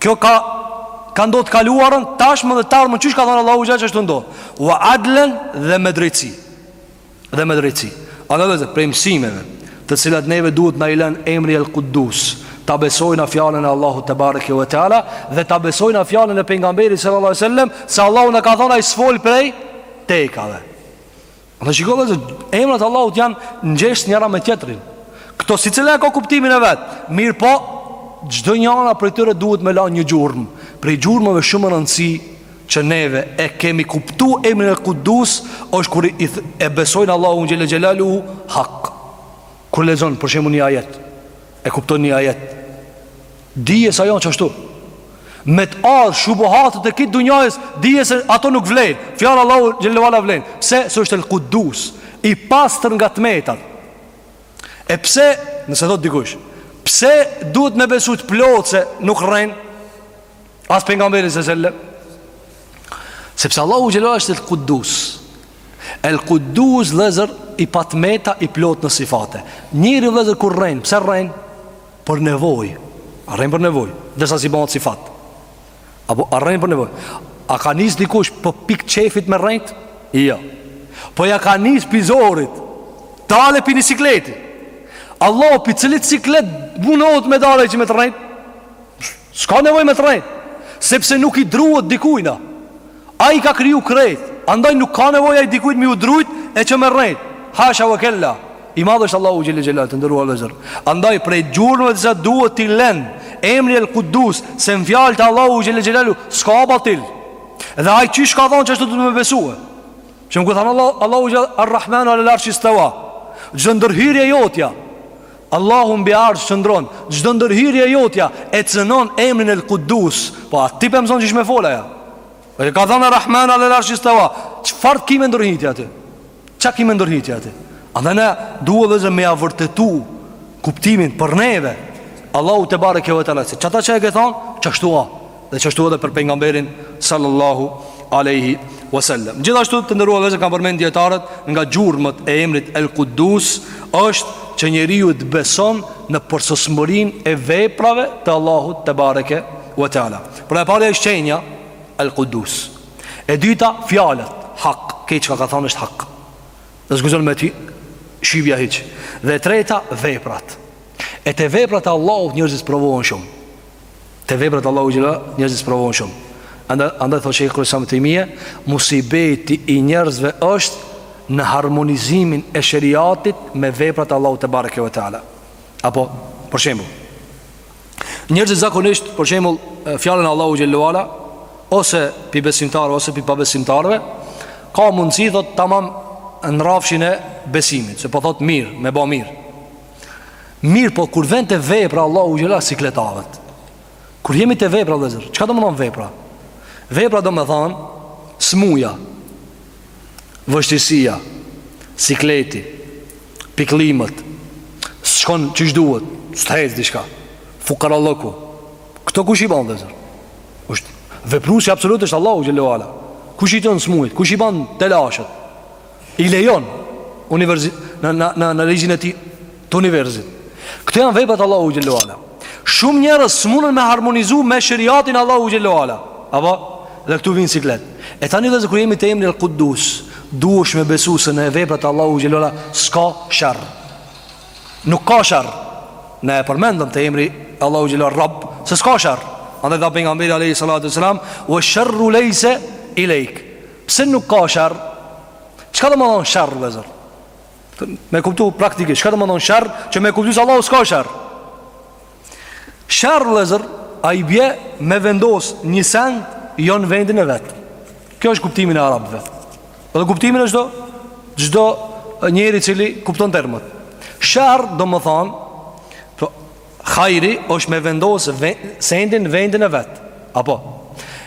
Kjo ka ka ndodhur të kaluarën, tashmen dhe të ardhmën, qysh ka thënë Allahu xhele ashtu ndodh. Wa adlan dhe me drejtësi. Dhe me drejtësi. Andaj prej mësimeve, të cilat neve duhet na i lanë emri El Quddus, ta besojna fjalën e Allahut tebareke ve teala dhe ta besojna fjalën e pejgamberit sallallahu alaihi wasallam, se Allahu na ka thënë ai s'fol prej tekave. Andaj shiko vllezër, emrat e Allahut janë ngjesht njëra me tjetrën. Këto secila e ka kuptimin e vet, mirëpo, çdonjëra prej tyre duhet me lan një gjurmë. Prej gjurmëve shumë me rëndësi që neve e kemi kuptu emrin el kudus, është kur e besojmë Allahun xhele xhelaluhu hak. Kur lexon, për shembull një ajet, e kupton një ajet, Dije se janë qashtu Me të ardh shubuhatet e krejt dunjajës Dije se ato nuk vlejnë Fjala e Allahut xhele ve ala vlen Pse se është el kudus I pastër nga të metat E pse Nëse thot dikush Pse duhet me besu të plotë se nuk rren As pejgamberi alejhi selam Sepse Allahu xhele ve ala është el kudus El kudus vllezër I pa t'meta i plotë në sifate Njeri vllezër kur rren Pse rren për nevojë. A rren për nevojë, derisa s'i bëhet sifat. Apo a rren për nevojë. A ka nis dikush për pikë qefit me rrejt? Jo. Po ja ka nis pi zorit. T'dalë pi një sikleti. Allahu pi cilit siklet munohet me dalë që me të rrejt? S'ka nevojë me t'rrejt Sepse nuk i druhet dikujna Ai ka kriju krejt Andaj nuk ka nevojë ai dikujt me iu drujt E që me rrejt Hasha ve kella I madh është Allahu Xhele Xhelaluhu Të nderuar vllezër Andaj prej gjurmëve të cilat duhet t'i len Emri el kudus Se në fjalë të Allahut Xhele Xhelaluhu S'ka batil Dhe ai qysh ka thonë qashtu duhet me besu Shembull ku ka thanë Allahu Xhele Arrahmanu alal-Arshi Stewa Çdo ndërhyrje jotja Allahu mbi arsh qëndron, çdo ndërhyrje jotja e cenon emrin El Kudus. Po a ti pe mson qysh me fol ai a? E ka thënë Arrahmanu alal arshi stawa. Çfarë ki me ndërhy ti aty? Çka ki me ndërhy ti aty? Andaj na duhet vllezër me ja vërtetu kuptimin për neve Allahu tebareke ve teala se Qata që e ka thonë, qashtu a Dhe qashtu edhe për pejgamberin sallallahu aleyhi wasallam Gjithashtu të nderuar vëllezër kanë përmend dijetarët nga gjurmët e emrit El Kudus është që njeriu të beson në përsosmërinë e veprave të Allahut tebareke wa ta'ala Pra e para është qenia El Kudus E dyta fjalët hak Krejt çka ka thonë është hak S'guxon me ti shivja hiç Dhe e treta veprat E te veprat e Allahut njerëzit sprovohen shumë Te veprat Allahu xhelle njerëzit sprovohen shumë. Andaj andaj thotë Shejhul Islam ibn Tejmije, musibeti i njerëzve është në harmonizimin e sheriatit me veprat Allahu tebareke ve teala. Apo për shembull, njerëzit zakonisht për shembull fjalën e Allahu xhelle ve ala ose pi besimtarëve ose pi pabesimtarëve ka mundësi thot tamam në rrafshin e besimit, se po thot mirë, me bë mirë. Mirëpo, kur vjen te vepra Allahu xhelle, sikletavet. Kur jemi te vepra, vëllezër, çka domethonë vepra? Vepra domethonë smuja, vështirësia, sikleti, pikllimet, s'shkon qysh duhet, s't'hec diçka, fukarallëku. Këto kush i ban, vëllezër? Vepruesi absolut është Allahu xhelle ve ala. Kush i çon smujet? Kush i ban telashet? i lejon universit në në në në ligjin e tij të universit. Këto janë veprat Allahu xhelle ve ala. Shumë njerëz s'munen me harmonizu me sheriatin Allahu xhelle ve ala. Apo dhe këtu vijn siklet. E tani vëllezër kur jemi te emri el Quddus, duhesh me besu se në veprat Allahu xhelle ve ala s'ka sherr. Nuk ka sherr. Ne e përmendëm te emri Allahu xhelle ve ala Rabb, se s'ka sherr. Andaj tha pejgamberi alayhi salatu wasalam, "Wa sharru laysa ilayk." Pse nuk ka sherr? Çka domethonë sherr, vëllezër? Me e kuptu praktikisht, çka domethonë sherr? Që me e kuptu se Allahu s'ka sherr. Sherr, vëllezër, ai bie me vendos një send jo në vendin e vet. Kjo është kuptimin e arabëve. Edhe kuptimin e çdo, çdo njeri i cili kupton termet. Sherr, domethonë, Hajri është me vendos ve, sendin në vendin e vet. Apo.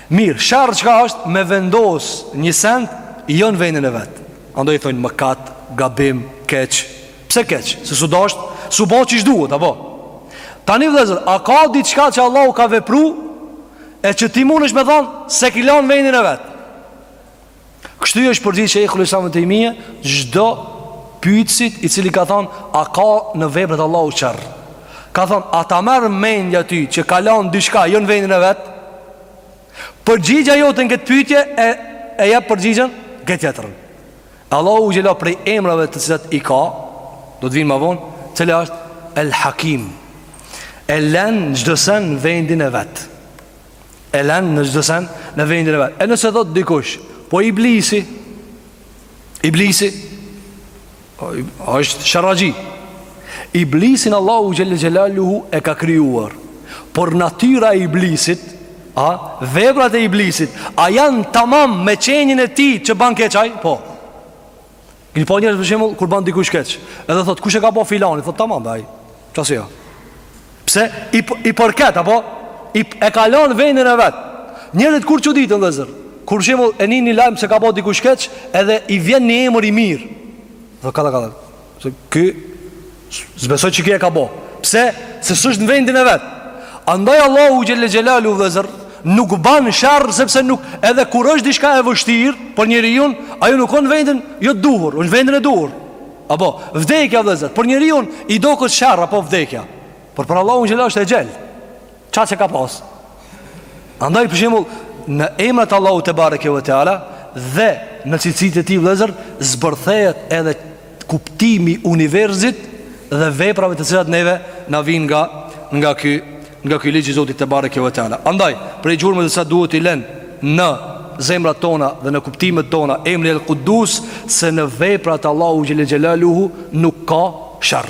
Mirë, sherri çka është me vendos një send jo në vendin e vet. Andaj i thonë mëkat, gabim, keq. Pse keq? Se s'u dosht, s'u bo qysh duhet, apo. Tani vëllezër, a ka diçka që Allahu ka vepru e që ti mundesh me thon s'e ka lon n'vendin e vet? Kështu i është përgjigj Shejhul Islam ibn Tejmije, çdo pyetësit i cili ka thon a ka në veprat Allahu sherr. Ka thon a ta merr mendja ty që ka lënë diçka jo në vendin e vet? Përgjigja jote në këtë pyetje e e jep përgjigjen në këtë tjetrën. Allahu xhelle prej emrave të cilat i ka, do të vinë ma vonë, cila është El Hakim. E lën çdo send në vendin e vet. E len në çdo sen në vendin e vet. E nëse thot dikush, po iblisi iblisi është sharraxhi. Iblisin Allahu xhele xhelaluhu e ka krijuar. Por natyra e iblisit, a veprat e iblisit, a janë tamam me qenien e tij që ban keq ai? Po. Mirëpo njerëzit për shembull kur ban dikush keq, edhe thot kush e ka bo filani, thot tamam ai. Çfarë ja? Pse i i përket apo i e ka lënë vendin e vet. Njerëzit kur çuditen vëllezër, kur për shembull e nin ni lajm se ka bo dikush keq, edhe i vjen një emër i mirë. Dhe kalla kalla. Se ky S'besoj që ky e ka bo Pse? Se s'është në vendin e vetë Andaj Allahu xhele xhelaluhu vëllezër Nuk ban sherr sepse nuk Edhe kur është diçka e vështirë Për njeriun Ajo nuk është në vendin Jo të duhur është në vendin e duhur Apo vdekja vëllezër Për njeriun I doket sherr Apo vdekja Por për Allahun xhele është exhel Qa që ka pas Andaj për shembull Në emrat e Allahut tebareke ve teala Dhe në cilësitë e tij vëllezër Zbërthehet edhe kuptimi i universit Dhe veprave të cilat neve Na vijnë nga Nga ky Nga ky ligj i Zotit tebareke ve teala Andaj Prej gjurmëve të cilat duhet t'i len Në zemrat tona dhe në kuptimet tona emri El Kudus se në veprat e Allahut xhele xhelaluhu nuk ka sherr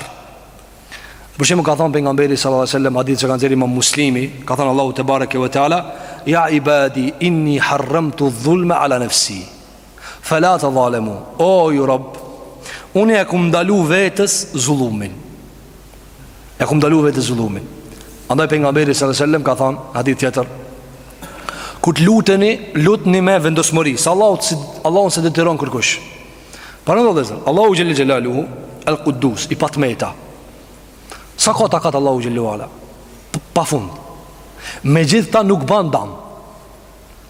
Për shembull ka than pejgamberi sallallahu alajhi wasallam hadith që ka nxjerrë Imam Muslimi, ka than Allahu tebareke ve teala, ya ibadi inni harramtu dhulma ala nafsi. Fala tadhalamu. O ju rob, un ja kum ndalu vetes zullumin. Ja kum ndalu vetes zullumin. Andaj pejgamberi sallallahu alajhi wasallam ka than hadith tjetër. Kur të luteni, lutni me vendosmëri, se Allah, Allahun s'e detyron kërkush. Pra vëllezër Allahu xhele xhelaluhu El Kudus I pa të meta Sa ka takat Allahu xhele ve ala Pa fund Megjithatë nuk ban dam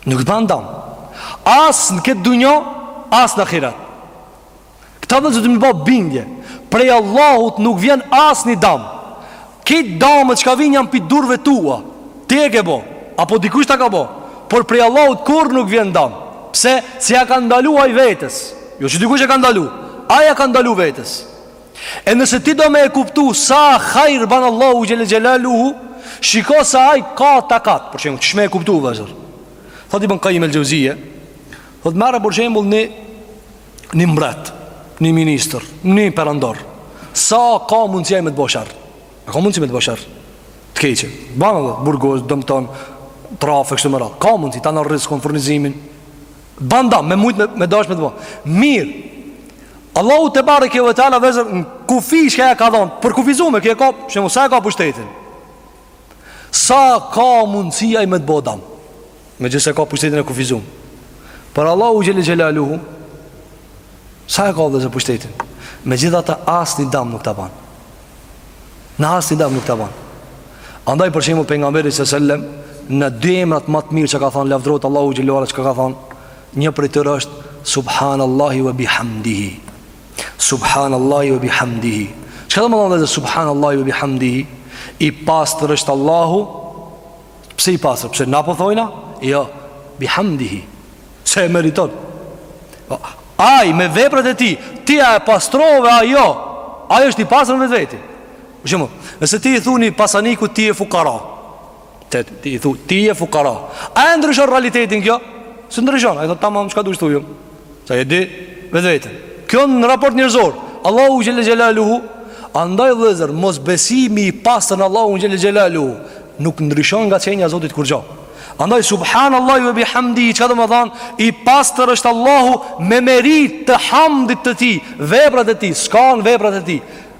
Nuk ban dam As në këtë dunja As në ahiret Këta vëllezër duhet me ba bindje Prej Allahut nuk vjen asnjë dam Kejt damet çka vijn jan pi durve tua Ti e ke bo Apo dikush ta ka bo Por prej Allahut kurr nuk vjen dam Pse se ja ka ndalu aj vetes Jo që dikush e ka ndalu Aj ja ka ndalu vetes E nëse ti do me e kuptu sa hajr ban Allahu xhele xhelaluhu Shiko sa aj ka takat Për shembull qysh me e kuptu vëllezër Thot Ibn Kajim el Xhevzije Thot merre për shembull një një mbret, një ministër, një perandor, sa ka mundësi ai me të bo sherr? A ka mundësi me të bo sherr? Të keqe. Ban të burgos, dëmton, trafe, kështu me radhë. Ka mundësi, ta nal rriskun, furnizimin. Ban dam, me mujt, me, me dash, me të bo sherr. Mirë. Allahu tebareke ve teala vëllezër, në kufi çka ja ka dhonë, për kufizume, kjo e ka, shemë, sa e ka pushtetin? Sa ka mundësi ai me të bo dam Megjithëse ka pushtetin e kufizum Por Allahu xhele xhelaluhu Sa e ka vllezër pushtetin Megjithatë asni dam nuk ta ban Na asni dam nuk ta ban Andaj për shembull Pejgamberi së sellem Në dy emrat ma të mirë që ka thonë Lavdrohet Allahu xhele ala çka ka thanë Një prej tyre është Subhanallahi wa bihamdihi Subhanallahi wa bihamdihi. Çka domethanë subhanallahi wa bihamdihi? I pastër është Allahu. Pse i pastër? Pse na po thojna? Jo, bihamdihi. Se e meriton. Ai me veprat e tij, ti a e pastrove a jo? Ai është i pastër në vetvete. Shembull. Nëse ti i thu ni pasanikut ti je fukara. Ti i thu ti je fukara. A e ndryshon realitetin kjo? S'e ndryshon, ai thot tamam çka dush thuj, un sa e di vetveten. Kjo në raport njerëzor. Allahu xhele xhelaluhu andaj vëllazër mosbesimi i pastër në Allahun xhele xhelaluhu nuk ndryshon nga qenia e Zotit kurgja. Andaj subhanallahu ve bihamdi, çka domethanë, i pastër është Allahu me merit të hamdit të tij, veprat e tij, s'kan veprat e tij.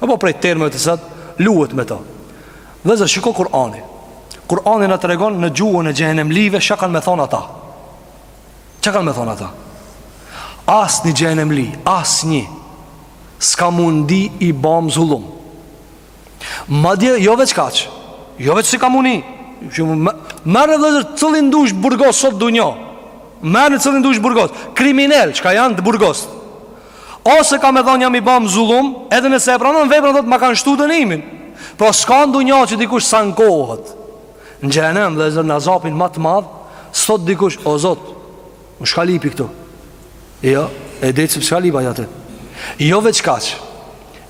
Apo prej termeve të cilat luhet me to. Vllezër shiko Kur'ani. Kur'ani na tregon në gjuhën e xhehenemlive çka kanë më thon ata. Çka kanë me thanë ata? Asnjë xhehenemli, asnjë s'ka mu ndi i bam zullum. Madje jo veç kaq. Jo veç s'ka mu ndi. Merrne vllezër cillin dush burgos sot n'dunja Merrne cillin dush burgos Kriminel çka janë të burgos Ose ka me thanë jam i bamë zullum Edhe nëse e pranon veprën thotë ma kanë shtu dënimin Pra s'ka n'dunja që dikush s'ankohet Në xhehenem vllezër në azapin ma të madh S'thot dikush o zot Un çka lypi këtu Jo, e di se çka lyp ai aty Jo veç kaq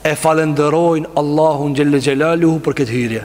E falenderojnë Allahun xhele xhelaluhu për këtë hyrje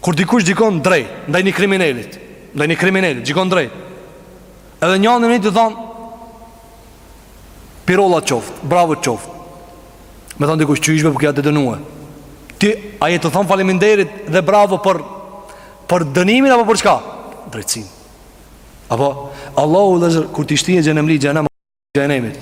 Kur dikush gjikon drejt Ndaj një kriminelit Ndaj një kriminelit Gjikon drejt Edhe njani t'i than Pirolla qoft Bravo qoft Me than dikush qysh be po ky a të dënue Ti a je tu than faliminderit Dhe bravo për Për dënimin apo për çka Drejtsin Apo Allahu vllezër Kur t'i shtije xhehenemlitë n'xhehenem Xhehenemit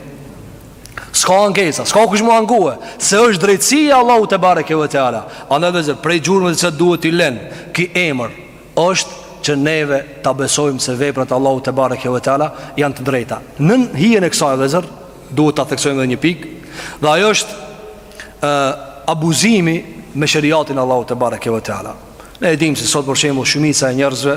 S'ka ankesa, s'ka kush mu ankue Se është drejtësia e Allahut tebareke ve teala Andaj vllezër, prej gjurmëve të cilat duhet t'i len Ky emër është që neve ta besojmë se veprat e Allahut tebareke ve teala Janë të drejta Nën hijen e kësaj vllezër Duhet ta theksojmë edhe një pik Dhe ajo është e, Abuzimi me sheriatin e Allahut tebareke ve teala Ne e dim se sot për shembull shumica e njerëzve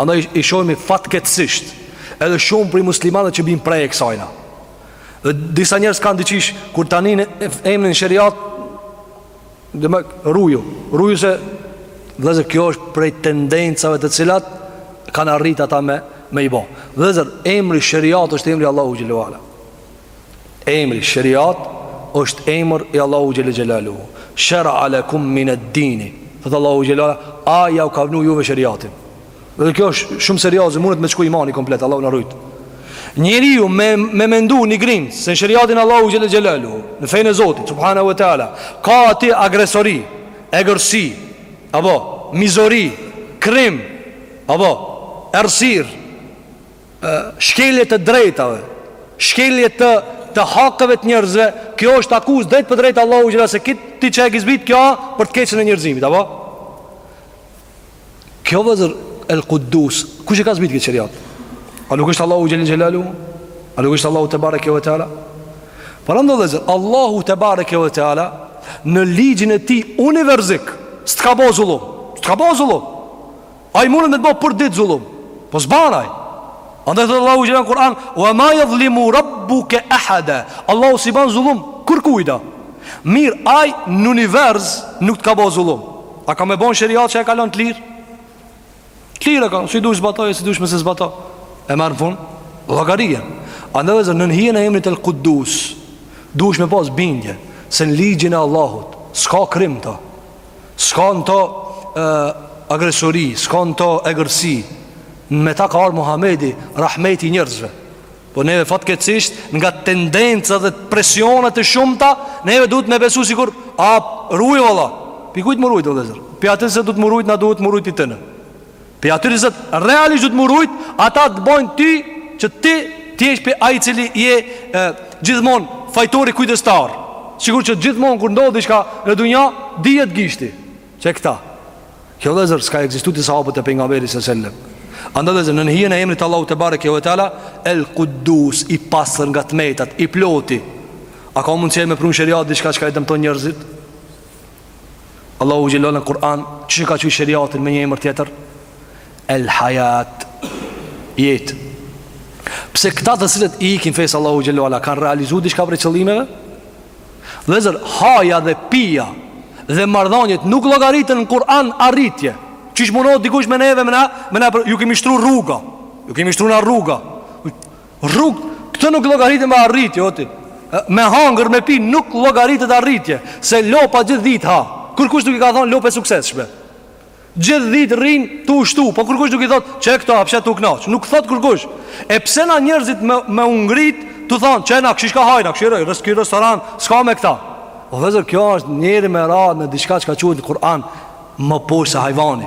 Andaj i shohim fatkeqësisht edhe shumë prej muslimanëve që bin pre e kësajna. Dhe disa njerëz kanë diçish kur ta nin emrin sheriat do më ruju, ruju se vëllezër kjo është prej tendencave të cilat kanë arrit ata me me i bë. Vëllezër, emri sheriat është emër i Allahut xhele ve ala. Emri sheriat është emër i Allahut xhele xhelaluhu Sherea lekum mined dini Thotë Allahu xhele ala Ai ua ka vnu juve sheriatin Dhe kjo është shumë serioze Mundet me shku imani komplet Allahu na rujt Njeriu me, me mendu një grimë Se në sheriatin e Allahut xhele xhelaluhu Në fenë e Zotit Subhanehu ve Teala Ka aty agresori Egërsi Apo Mizori Krim Apo Ersir shkelje të drejtave, shkelje të të hakeve të njerëzve, kjo është akuzë drejtpërdrejt Allahut xhele se kit ti çka e ke zbrit kjo për të keqen e njerëzimit, apo? Kjo vllezër El Kudus, kush e ka zbrit këtë sheriat? A nuk është Allahu xhele xhelaluhu? A nuk është Allahu te bareke ve teala? Prandaj vllezër, Allahu te bareke ve teala në ligjin e tij univerzik, s'ka bo zullum, s'ka bo zullum. Ai mundet me të bo për ditë zullum Po s'ban ai Andaj thotë Allahu xhele në Kur'an Wa ma jadhlimu rabbuke ahada Allahu s'i ban zullum kërkujt Mirë ai në univers nuk të ka bo zullum A ka me bo në sheriat që e ka lon të lirë Të lirë e ka Si dush zbatoje si dush mos e zbato E merr në fund llogarinë Andaj vllezër nën hijen e emrit el kudus Dush me pas bindje Se në ligjin e Allahut S'ka krim n'to S'ka në to e, agresori, s'ka në to egërsi Me ta ka ardh Muhamedi, rahmet i njerëzve Po neve fatkeqësisht nga tendenca dhe presionet e shumta Neve duhet me besu sikur A ruju vëlla Pi kujt m'u rujt o vllezër Pi ate se duhet m'u rujt na duhet m'u rujt pi tyne Pi atyre që realisht duhet m'u rujt, ata të bojnë ty që ti të jesh pe ai i cili je e, gjithmonë fajtori kujdestar. Sikur që gjithmonë kur ndodh diçka në dunja, dihet gishti. Qe këta. Kjo vllezër s'ka ekzistuar te sahabët e pejgamberit sallallahu alajhi wasallam. Andaj vllezër nën hijen e emrit të Allahut te bareke ve teala el Quddus i pastër nga t'metat, i ploti. A ka mundësi me prun sheriat diçka çka i dëmton njerëzit? Allahu xhele ala në Kur'an Qysh e ka qujt sheriatin me një emër tjetër? El Hajat Jetë Pse këta të cilët i ikin fesë Allahut xhele ala Kanë realizu diçka prej qëllimeve? Vllezër, haja dhe pija Dhe marrëdhëniet nuk llogariten në Kur'an arritje Qysh mundohet dikush me neve me na, me na, Ju kemi shtru rruga Ju kemi shtru na rruga Rrug, këtë nuk llogaritë me arritje o ti. Me hangër, me pi nuk llogaritet arritje, se lopa gjithë ditë ha. Kurkush nuk i ka thon lopë e suksesshme. Gjithë ditë rrin tu shtu, po kurkush nuk i thot qe këto hapsha tu kënaq. Nuk thot kurkush. E pse na njerëzit me me u ngrit, tu thon qe na kish ka hajna, kish rroj rreski restoran, s'ka me këta. O vëllezër, kjo është njeri me ra në diçka çka quhet në Kur'an më poshtë se hajvani.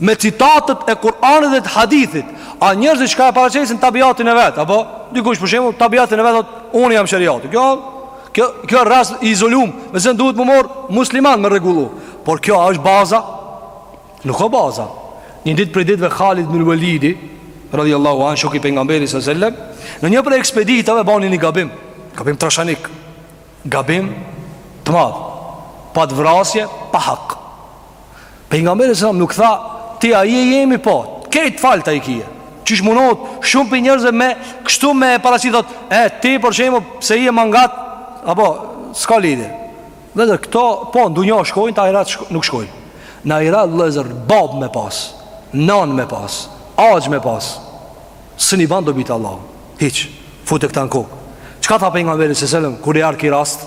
me citatet e Kur'anit dhe të hadithit. A njerëzit që e paraqesin tabiatin e vet, apo dikush për shembull tabiatin e vet thotë, unë jam sheriati. Kjo kjo kjo rast i izolum, me se duhet mu morr musliman me rregullu. Por kjo është baza? Nuk o baza. Një ditë prej ditëve Khalid ibn Walidi, radhiyallahu anhu, shoku i pejgamberit sallallahu alaihi wasallam, në një prej ekspeditave bani një gabim, gabim trashanik. Gabim të madh. Pat vrasje, pa hak. Pejgamberi sallallahu alajhi wasallam nuk tha ti a je i jemi po, krejt falta i kije. Qysh munohet shumë prej njerëzve me kështu me paraqit thot, e ti për shembull pse je mangat apo s'ka lidhje. Vëllezër këto po n'dunja shkojnë, n'ahiret nuk shkojnë. Në ahiret vëllezër bab me pas, nan me pas, axh me pas. S'ni ban dobi te Allahu. Hiç. Fute këta në kokë. Çka tha pejgamberi sallallahu alajhi wasallam kur i ardh ky rast?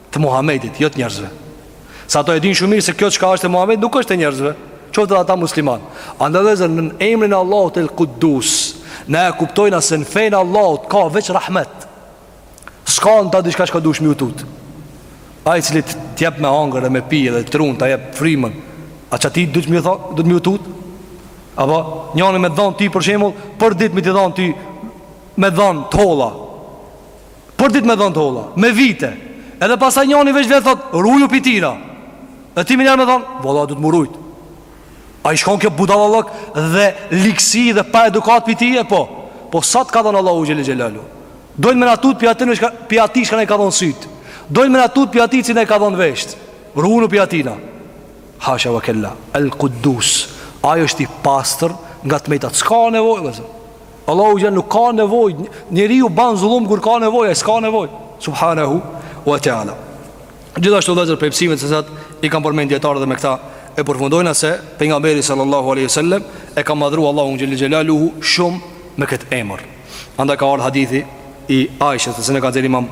Të Muhamedit, jo të njerëzve. Se ata e dinë shumë mirë se kjo çka është e Muhamedit nuk është e njerëzve, qoftë edhe ata musliman. Andaj vëllezër, në emrin e Allahut el Kudus, ne e kuptojna se në fenë e Allahut ka veç rahmet. S'ka në ta diçka çka dush m'iu tut. Ai i cili t'jep me hangër dhe me pi dhe t'run, t'a jep frymën, a qatij dush m'iu tut? Dush m'iu tut? Apo, njani me dhonë ti për shembull, për dit me ti dhonë ti, me dhonë t'holla. Për ditë me dhënë të holla Me vite Edhe pasaj njani veç vjen t'thot Ruju pi tina E ti menjëherë me thonë Valla du mu rujt A i shkon kjo budalallëk Dhe ligësi dhe pa edukat pi teje po Po sa të ka dhënë Allahu xhele xhelaluhu Dojnë me na tut pi atij Pi atij çka na ka dhënë syt Dojnë me na tut pi atij që na ka dhënë vesht Runu pi atina Hasha wa kella El kudus Ai është i pastër Nga të mejta S'ka nevoj vëllezër Allahu xhel nuk ka nevojë, njeriu ban zullum kur ka nevojë, ai s'ka nevojë. Subhanahu wa ta'ala. Gjithashtu vëllezër prej mësimet të cilat i kanë përmend dijetarët dhe me këta e përfundojnë se pejgamberi sallallahu alaihi wasallam e ka madhru Allahu xhele xhelaluhu shumë me këtë emër. Andaj ka ardh hadithi i Aishës, të cilin e ka nxjerr Imam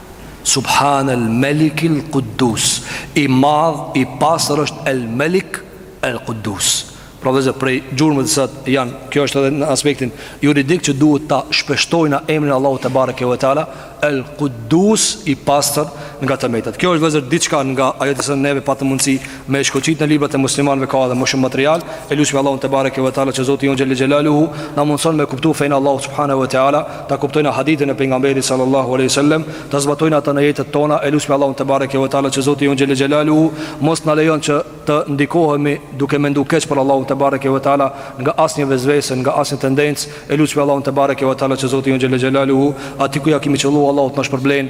Subhan el Melik el Kudus I madh i pastër është el Melik el Kudus Pra vëllezër prej gjurmët të cilat janë Kjo është edhe në aspektin juridik që duhet ta shpeshtojna emrin e Allahut tebareke wa ta'ala El Kudus i pastër nga të metat Kjo është vëllezër diçka nga ajo të cilën neve patëm mundësi Me shkoqit në librat e muslimanëve ka edhe më shumë material, e lutshmi Allahun te bareke ve teala që Zoti jonë xhelle xhelaluhu na mundson me kuptu fenë Allahut subhanehu ve teala, ta kuptojna hadithin e pejgamberit sallallahu alejhi ve sellem, ta zbatojna atë në jetët tona, e lutshmi Allahun te bareke ve teala që Zoti jonë xhelle xhelaluhu mos na lejon që të ndikohemi duke mendu keq për Allahun te bareke ve teala nga asnjë vesvese, nga asnjë tendencë, e lutshmi Allahun te bareke ve teala që Zoti jonë xhelle xhelaluhu atij ku ja kemi qëllu Allahu të na shpërblen.